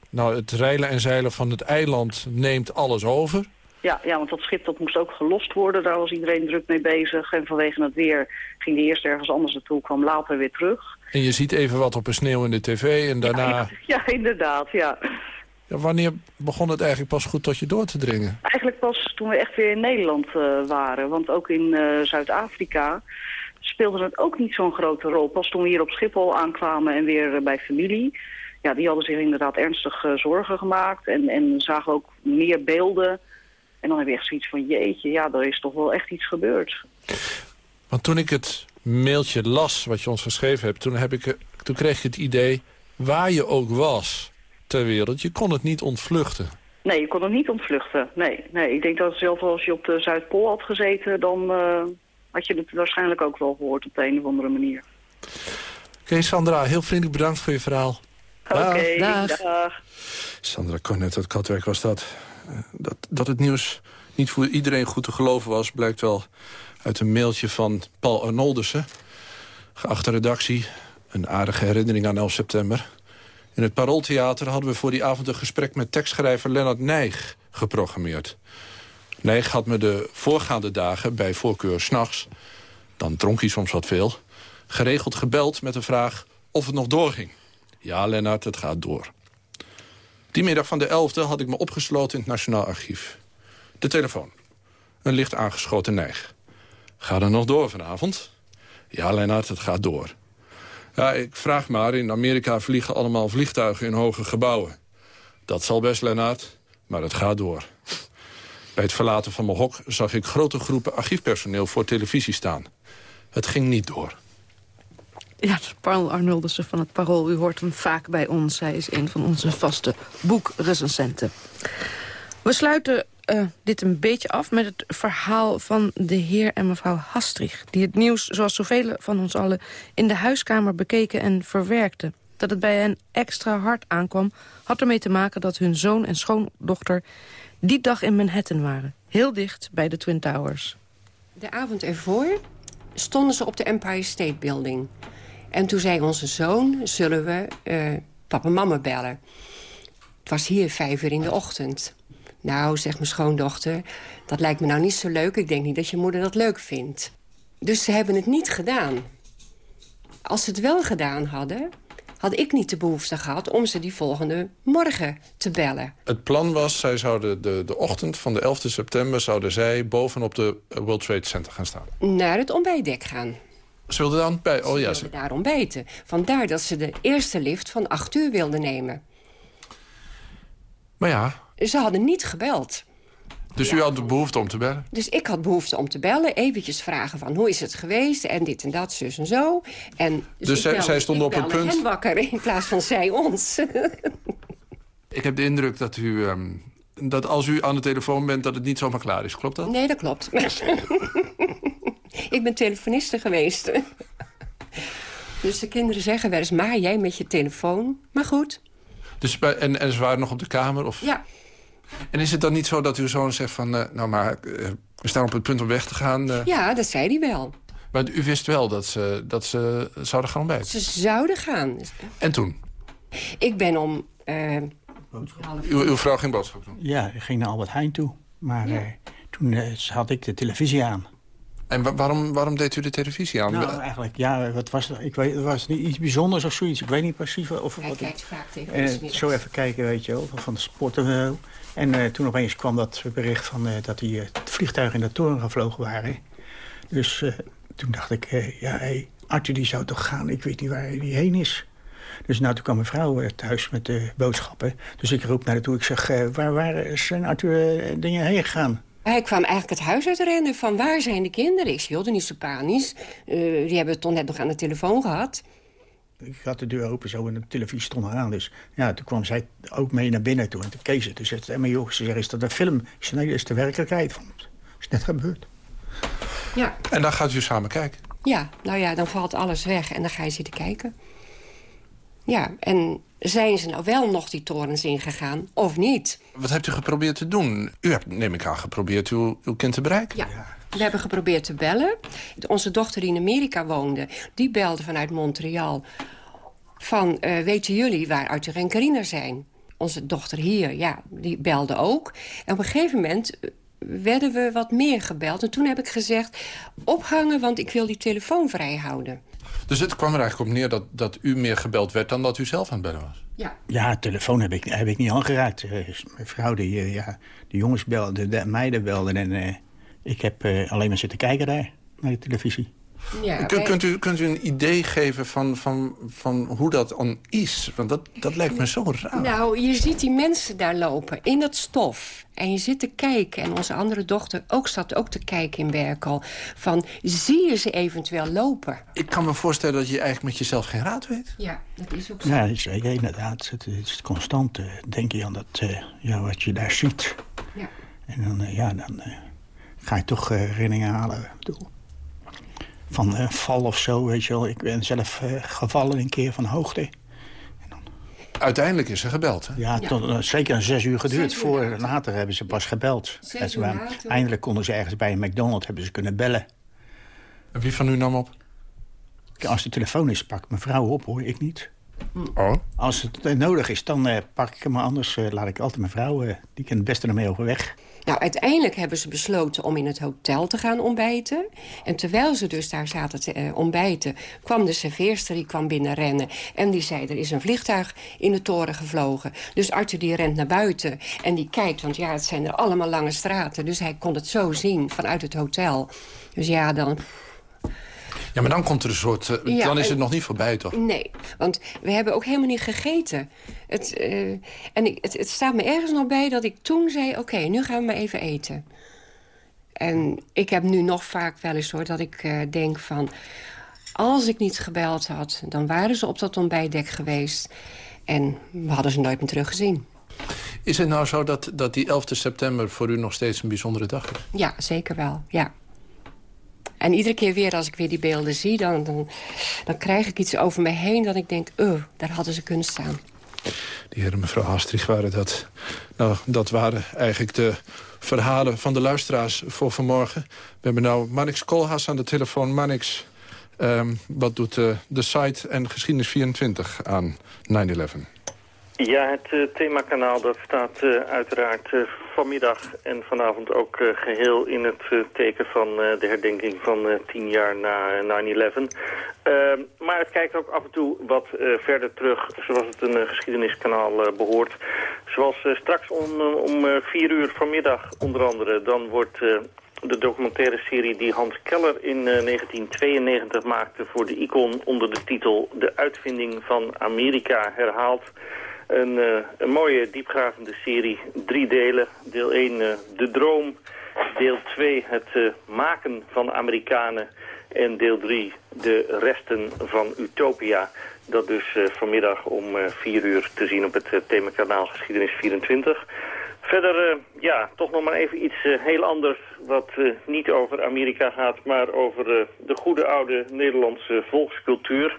nou, het reilen en zeilen van het eiland neemt alles over. Ja, ja, want dat schip dat moest ook gelost worden. Daar was iedereen druk mee bezig. En vanwege het weer ging die eerst ergens anders naartoe, kwam later weer terug. En je ziet even wat op een sneeuw in de tv en daarna... Ja, ja inderdaad, ja. Ja. Wanneer begon het eigenlijk pas goed tot je door te dringen? Eigenlijk pas toen we echt weer in Nederland uh, waren. Want ook in uh, Zuid-Afrika speelde het ook niet zo'n grote rol. Pas toen we hier op Schiphol aankwamen en weer uh, bij familie... Ja, die hadden zich inderdaad ernstig zorgen gemaakt. En, en zagen ook meer beelden en dan heb je echt zoiets van, jeetje, ja, er is toch wel echt iets gebeurd. Want toen ik het mailtje las wat je ons geschreven hebt... toen, heb ik, toen kreeg ik het idee, waar je ook was ter wereld... je kon het niet ontvluchten. Nee, je kon het niet ontvluchten. Nee, nee. ik denk dat zelfs als je op de Zuidpool had gezeten... dan uh, had je het waarschijnlijk ook wel gehoord op de een of andere manier. Oké, okay, Sandra, heel vriendelijk bedankt voor je verhaal. Oké, okay, dag. dag. Sandra Cornet uit Katwijk was dat dat, dat het nieuws niet voor iedereen goed te geloven was... blijkt wel uit een mailtje van Paul Arnoldussen. Geachte redactie, een aardige herinnering aan 11 september. In het Parooltheater hadden we voor die avond een gesprek... met tekstschrijver Lennart Nijg geprogrammeerd. Nijg had me de voorgaande dagen, bij voorkeur s'nachts... dan dronk hij soms wat veel... geregeld gebeld met de vraag of het nog doorging. Ja, Lennart, het gaat door. Die middag van de 11e had ik me opgesloten in het Nationaal Archief. De telefoon. Een licht aangeschoten neig. Ga er nog door vanavond? Ja, Lennart, het gaat door. Ja, ik vraag maar, in Amerika vliegen allemaal vliegtuigen in hoge gebouwen. Dat zal best, Lennart, maar het gaat door. Bij het verlaten van mijn hok zag ik grote groepen archiefpersoneel voor televisie staan. Het ging niet door. Ja, is Paul Arnoldussen van het Parool. U hoort hem vaak bij ons. Hij is een van onze vaste boekrecensenten. We sluiten uh, dit een beetje af met het verhaal van de heer en mevrouw Hastrich... die het nieuws, zoals zoveel van ons allen, in de huiskamer bekeken en verwerkten. Dat het bij hen extra hard aankwam, had ermee te maken dat hun zoon en schoondochter... die dag in Manhattan waren, heel dicht bij de Twin Towers. De avond ervoor stonden ze op de Empire State Building... En toen zei onze zoon, zullen we uh, papa en mama bellen. Het was hier vijf uur in de ochtend. Nou, zegt mijn schoondochter, dat lijkt me nou niet zo leuk. Ik denk niet dat je moeder dat leuk vindt. Dus ze hebben het niet gedaan. Als ze het wel gedaan hadden, had ik niet de behoefte gehad... om ze die volgende morgen te bellen. Het plan was, zij zouden de, de ochtend van de 11 september... zouden zij bovenop de World Trade Center gaan staan. Naar het ontbijtdek gaan. Ze wilden dan bij... Oh, ja, ze daar ontbijten. Vandaar dat ze de eerste lift van acht uur wilden nemen. Maar ja... Ze hadden niet gebeld. Dus u had de behoefte om te bellen? Dus ik had behoefte om te bellen. Eventjes vragen van hoe is het geweest en dit en dat, zus en zo. En, dus, dus zij, zij stonden op het punt... hen wakker in plaats van zij ons. ik heb de indruk dat u... Um, dat als u aan de telefoon bent, dat het niet zomaar klaar is. Klopt dat? Nee, dat klopt. ik ben telefoniste geweest. dus de kinderen zeggen wel eens, maar jij met je telefoon. Maar goed. Dus, en, en ze waren nog op de kamer? Of? Ja. En is het dan niet zo dat uw zoon zegt van... Uh, nou maar, uh, we staan op het punt om weg te gaan? Uh... Ja, dat zei hij wel. Maar u wist wel dat ze, dat ze zouden gaan ontbijten? Ze zouden gaan. En toen? Ik ben om... Uw, uw, vrouw ging boodschap doen? Ja, ik ging naar Albert Heijn toe. Maar ja. toen had ik de televisie aan. En waarom, waarom deed u de televisie aan? Nou, eigenlijk, ja, wat was er? Ik weet, het was niet iets bijzonders of zoiets. Ik weet niet precies of... Hij wat kijkt vaak tegen uh, Zo even kijken, weet je wel, van de sport en En uh, toen opeens kwam dat bericht van, uh, dat die het vliegtuigen in de toren gevlogen waren. Dus toen dacht ik, ja, hey, Arthur die zou toch gaan? Ik weet niet waar hij heen is. Dus nou, toen kwam mijn vrouw thuis met de boodschappen. Dus ik roep naar haar toe. Ik zeg, waar, waar zijn Arthur dingen heen gegaan? Hij kwam eigenlijk het huis uitrennen van waar zijn de kinderen? Ik wilde niet zo panisch. Uh, die hebben het toch net nog aan de telefoon gehad. Ik had de deur open zo en de televisie stond eraan. Dus ja, toen kwam zij ook mee naar binnen toe. En toen kees ze. Toen zei ze, maar joh, ze zegt, is dat een film? Ik zei, nee, dat is de werkelijkheid. Van, dat is net gebeurd. Ja. En dan gaat u samen kijken? Ja, nou ja, dan valt alles weg en dan ga je zitten kijken. Ja, en zijn ze nou wel nog die torens ingegaan of niet? Wat hebt u geprobeerd te doen? U hebt, neem ik aan, geprobeerd uw, uw kind te bereiken? Ja. We hebben geprobeerd te bellen. Onze dochter die in Amerika woonde, die belde vanuit Montreal... van, uh, weten jullie waar uit de Renkeriner zijn? Onze dochter hier, ja, die belde ook. En op een gegeven moment eh, werden we wat meer gebeld. En toen heb ik gezegd, ophangen, want ik wil die telefoon vrij houden. Dus het kwam er eigenlijk op neer dat, dat u meer gebeld werd... dan dat u zelf aan het bellen was? Ja, ja telefoon heb ik, heb ik niet aangeraakt. Uh, mijn vrouw, die, uh, ja, de jongens belden, de meiden belden... en uh, ik heb alleen maar zitten kijken daar, naar de televisie. Ja, Kun, kunt, u, kunt u een idee geven van, van, van hoe dat dan is? Want dat, dat lijkt me zo raar. Nou, je ziet die mensen daar lopen in dat stof. En je zit te kijken. En onze andere dochter ook zat ook te kijken in Berkel. Van, zie je ze eventueel lopen? Ik kan me voorstellen dat je eigenlijk met jezelf geen raad weet. Ja, dat is ook zo. Ja, zeker, inderdaad. Het is constant. Denk je aan dat, uh, ja, wat je daar ziet. Ja. En dan, uh, ja, dan ga je toch herinneringen halen. Ik bedoel, van een val of zo, weet je wel. Ik ben zelf gevallen een keer van hoogte. Uiteindelijk is ze gebeld, hè? Ja, tot, ja. zeker een zes uur geduurd. Zes Voor en later hebben ze pas gebeld. En ze waren, eindelijk konden ze ergens bij een McDonald's hebben ze kunnen bellen. En wie van u nam op? Als de telefoon is, pak mijn vrouw op, hoor. Ik niet. Oh. Als het nodig is, dan uh, pak ik hem. Maar anders uh, laat ik altijd mijn vrouw... Uh, die kan het beste ermee overweg. Nou, uiteindelijk hebben ze besloten om in het hotel te gaan ontbijten. En terwijl ze dus daar zaten te uh, ontbijten... kwam de serveerster, die kwam binnenrennen. En die zei, er is een vliegtuig in de toren gevlogen. Dus Arthur die rent naar buiten en die kijkt... want ja, het zijn er allemaal lange straten. Dus hij kon het zo zien vanuit het hotel. Dus ja, dan... Ja, maar dan komt er een soort... Uh, ja, dan is het nog niet voorbij, toch? Nee, want we hebben ook helemaal niet gegeten. Het, uh, en ik, het, het, staat me ergens nog bij dat ik toen zei... oké, okay, nu gaan we maar even eten. En ik heb nu nog vaak wel eens hoor dat ik uh, denk van... als ik niet gebeld had, dan waren ze op dat ontbijtdek geweest. En we hadden ze nooit meer teruggezien. Is het nou zo dat, dat die 11 september voor u nog steeds een bijzondere dag is? Ja, zeker wel, ja. En iedere keer weer als ik weer die beelden zie... dan, dan, dan krijg ik iets over me heen dat ik denk... oh, daar hadden ze kunnen staan. Die heer en mevrouw Hastrich waren dat. Nou, dat waren eigenlijk de verhalen van de luisteraars voor vanmorgen. We hebben nou Manix Koolhaas aan de telefoon. Manix, um, wat doet uh, de site en Geschiedenis 24 aan 9-11? Ja, het uh, themakanaal dat staat uh, uiteraard uh, vanmiddag en vanavond ook geheel in het teken van de herdenking van tien jaar na 9-11. Ehm, maar het kijkt ook af en toe wat verder terug, zoals het een geschiedeniskanaal behoort. Zoals straks om, om vier uur vanmiddag onder andere, dan wordt de documentaire serie die Hans Keller in uh, 1992 maakte voor de Icon onder de titel De uitvinding van Amerika herhaald. Een, uh, een mooie diepgravende serie, drie delen. Deel 1 uh, De Droom, deel 2 het uh, maken van Amerikanen en deel 3 de resten van Utopia. Dat dus vanmiddag om 4 uur te zien op het themakanaal Geschiedenis 24. Verder, ja, toch nog maar even iets heel anders wat niet over Amerika gaat, maar over de goede oude Nederlandse volkscultuur.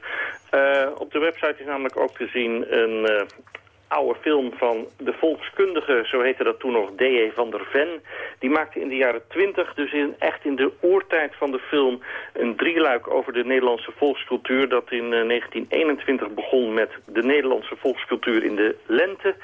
op de website is namelijk ook te zien een oude film van de volkskundige, zo heette dat toen nog, D.E. van der Ven. Die maakte in de jaren twintig, dus in, echt in de oertijd van de film... een drieluik over de Nederlandse volkscultuur... dat in uh, 1921 begon met de Nederlandse volkscultuur in de lente...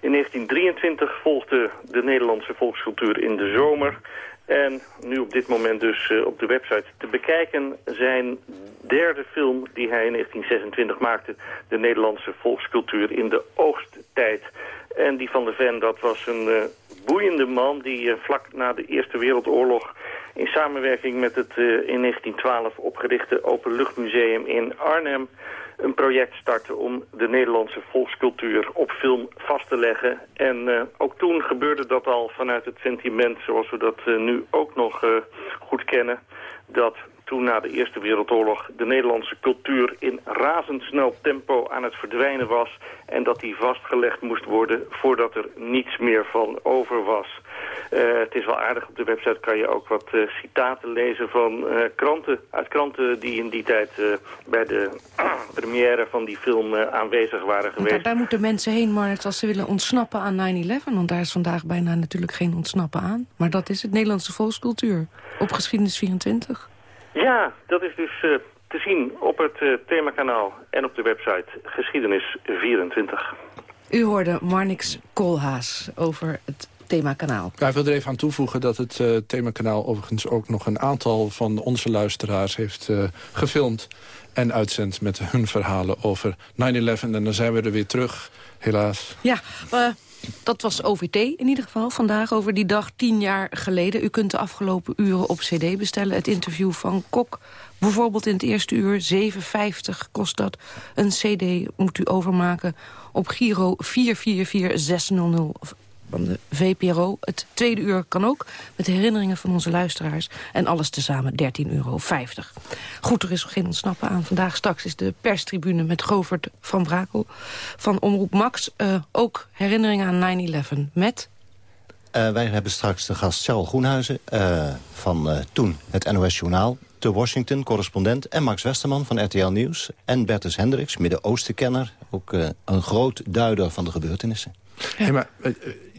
In 1923 volgde de Nederlandse volkscultuur in de zomer. En nu op dit moment dus uh, op de website te bekijken zijn derde film die hij in 1926 maakte. De Nederlandse volkscultuur in de oogsttijd. En die van de Ven, dat was een uh, boeiende man die uh, vlak na de Eerste Wereldoorlog in samenwerking met het in 1912 opgerichte Openluchtmuseum in Arnhem een project starten om de Nederlandse volkscultuur op film vast te leggen. En uh, ook toen gebeurde dat al vanuit het sentiment zoals we dat uh, nu ook nog uh, goed kennen. Dat toen na de Eerste Wereldoorlog de Nederlandse cultuur in razendsnel tempo aan het verdwijnen was en dat die vastgelegd moest worden voordat er niets meer van over was. Uh, het is wel aardig, op de website kan je ook wat uh, citaten lezen van uh, kranten, uit kranten die in die tijd bij de première van die film aanwezig waren geweest. Daar, daar, moeten mensen heen, maar als ze willen ontsnappen aan 9-11, want daar is vandaag bijna natuurlijk geen ontsnappen aan. Maar dat is het Nederlandse volkscultuur op Geschiedenis 24. Ja, dat is dus te zien op het themakanaal en op de website Geschiedenis 24. U hoorde Marnix Koolhaas over het themakanaal. Ja, ik wil er even aan toevoegen dat het uh, themakanaal overigens ook nog een aantal van onze luisteraars heeft uh, gefilmd en uitzendt met hun verhalen over 9-11. En dan zijn we er weer terug, helaas. Ja, uh, dat was OVT in ieder geval vandaag, over die dag tien jaar geleden. U kunt de afgelopen uren op cd bestellen. Het interview van Kok, bijvoorbeeld in het eerste uur, 7,50 kost dat. Een cd moet u overmaken op Giro 444600 van de VPRO. Het tweede uur kan ook, met herinneringen van onze luisteraars. En alles tezamen 13,50 euro. Goed, er is nog geen ontsnappen aan. Vandaag straks is de perstribune met Govert van Brakel van Omroep Max. Uh, ook herinneringen aan 9-11 met... Uh, wij hebben straks de gast Charles Groenhuizen uh, van toen het NOS Journaal te Washington, correspondent. En Max Westerman van RTL Nieuws. En Bertus Hendricks, Midden-Oostenkenner. Ook een groot duider van de gebeurtenissen. Hey, maar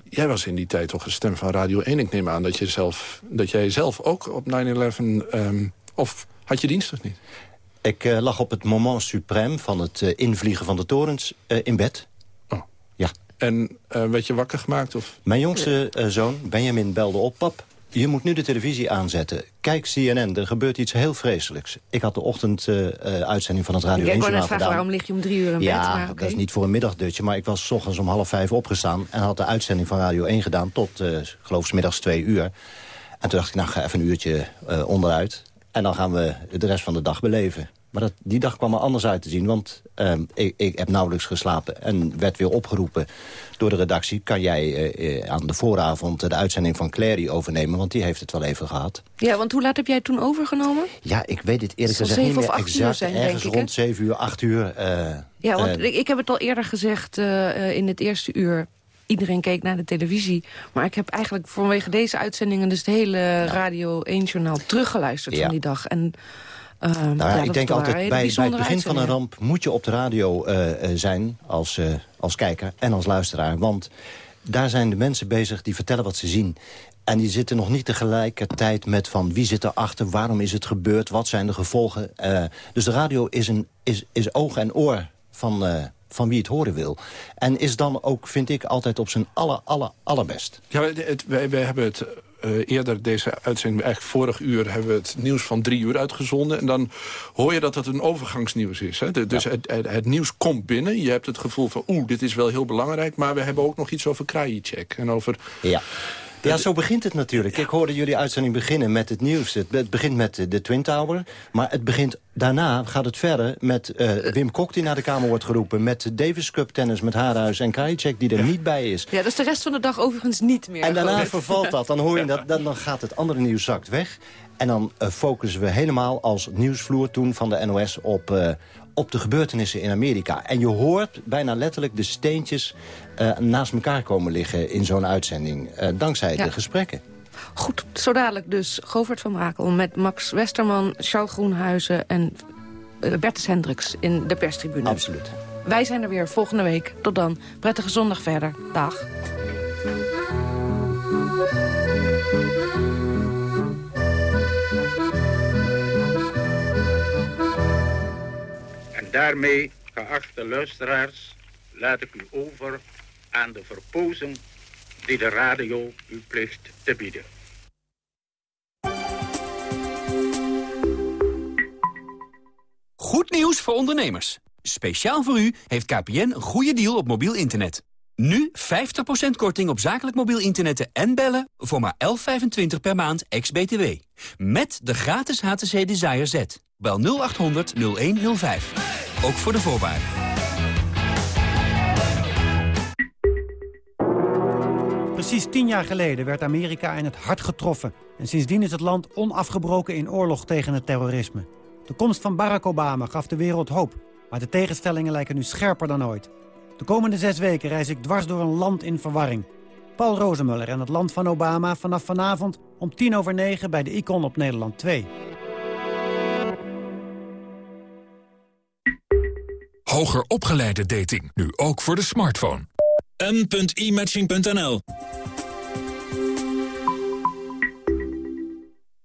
Jij was in die tijd toch een stem van Radio 1. Ik neem aan dat, je zelf, dat jij zelf ook op 9-11... Um, ehm, of had je dienst of niet? Ik uh, lag op het moment suprême van het uh, invliegen van de torens uh, in bed. Oh. Ja. En werd je wakker gemaakt? Of? Mijn jongste zoon, Benjamin, belde op. Pap, je moet nu de televisie aanzetten. Kijk CNN, er gebeurt iets heel vreselijks. Ik had de ochtenduitzending uh, uh, van het Radio 1 Ik kon vragen, waarom lig je om drie uur in ja, bed? Ja, dat is niet voor een middagdutje. Maar ik was s ochtends om half vijf opgestaan... en had de uitzending van Radio 1 gedaan tot, uh, geloof ik, middags twee uur. En toen dacht ik, nou, ga even een uurtje uh, onderuit. En dan gaan we de rest van de dag beleven. Maar dat, die dag kwam er anders uit te zien, want uh, ik, ik, heb nauwelijks geslapen... en werd weer opgeroepen door de redactie... kan jij uh, aan de vooravond de uitzending van Clary overnemen... want die heeft het wel even gehad. Ja, want hoe laat heb jij toen overgenomen? Ja, ik weet het eerlijk gezegd niet meer exact. Zijn, ergens ik, rond 7 uur, 8 uur. Uh, ja, want ik heb het al eerder gezegd in het eerste uur iedereen keek naar de televisie. Maar ik heb eigenlijk vanwege deze uitzendingen... dus het hele Radio 1-journaal teruggeluisterd ja. van die dag. En Uh, nou ja, ik denk altijd, bij, bij het begin van een ramp moet je op de radio uh, zijn als, uh, als kijker en als luisteraar. Want daar zijn de mensen bezig die vertellen wat ze zien. En die zitten nog niet tegelijkertijd met van wie zit erachter, waarom is het gebeurd, wat zijn de gevolgen. dus de radio is, een, is, is oog en oor van, van wie het horen wil. En is dan ook, vind ik, altijd op zijn aller, aller, allerbest. Ja, het, wij, wij hebben het uh, eerder deze uitzending, eigenlijk vorig uur... hebben we het nieuws van drie uur uitgezonden. En dan hoor je dat het een overgangsnieuws is. Hè? De, dus ja. het, het, het, nieuws komt binnen. Je hebt het gevoel van, oeh, dit is wel heel belangrijk. Maar we hebben ook nog iets over Krajicek. En over... Ja. Ja, zo begint het natuurlijk. Ik hoorde jullie uitzending beginnen met het nieuws. Het, het begint met de Twin Tower. Maar het begint, daarna gaat het verder met uh, Wim Kok die naar de Kamer wordt geroepen. Met Davis Cup tennis met Haarhuis en Krajicek die er ja. niet bij is. Ja, dat is de rest van de dag overigens niet meer. En daarna vervalt dat. Dan hoor je dat, dan, dan gaat het andere nieuws zakt weg. En dan uh, focussen we helemaal als nieuwsvloer toen van de NOS op, uh, op de gebeurtenissen in Amerika. En je hoort bijna letterlijk de steentjes uh, naast elkaar komen liggen in zo'n uitzending. Uh, dankzij ja. de gesprekken. Goed, zo dadelijk dus Govert van Brakel met Max Westerman, Charles Groenhuizen en uh, Bertus Hendricks in de perstribune. Absoluut. Wij zijn er weer volgende week. Tot dan. Prettige zondag verder. Dag. En daarmee, geachte luisteraars, laat ik u over aan de verpozing die de radio u plicht te bieden. Goed nieuws voor ondernemers. Speciaal voor u heeft KPN een goede deal op mobiel internet. Nu 50% korting op zakelijk mobiel internet en bellen voor maar 11,25 per maand ex-BTW. Met de gratis HTC Desire Z. Bel 0800 0105. Ook voor de voorwaarden. Precies tien jaar geleden werd Amerika in het hart getroffen. En sindsdien is het land onafgebroken in oorlog tegen het terrorisme. De komst van Barack Obama gaf de wereld hoop. Maar de tegenstellingen lijken nu scherper dan ooit. De komende zes weken reis ik dwars door een land in verwarring. Paul Rozemuller en het land van Obama vanaf vanavond om tien over negen bij de Icon op Nederland 2. Hoger opgeleide dating, nu ook voor de smartphone. m.imatching.nl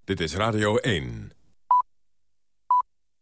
Dit is Radio 1.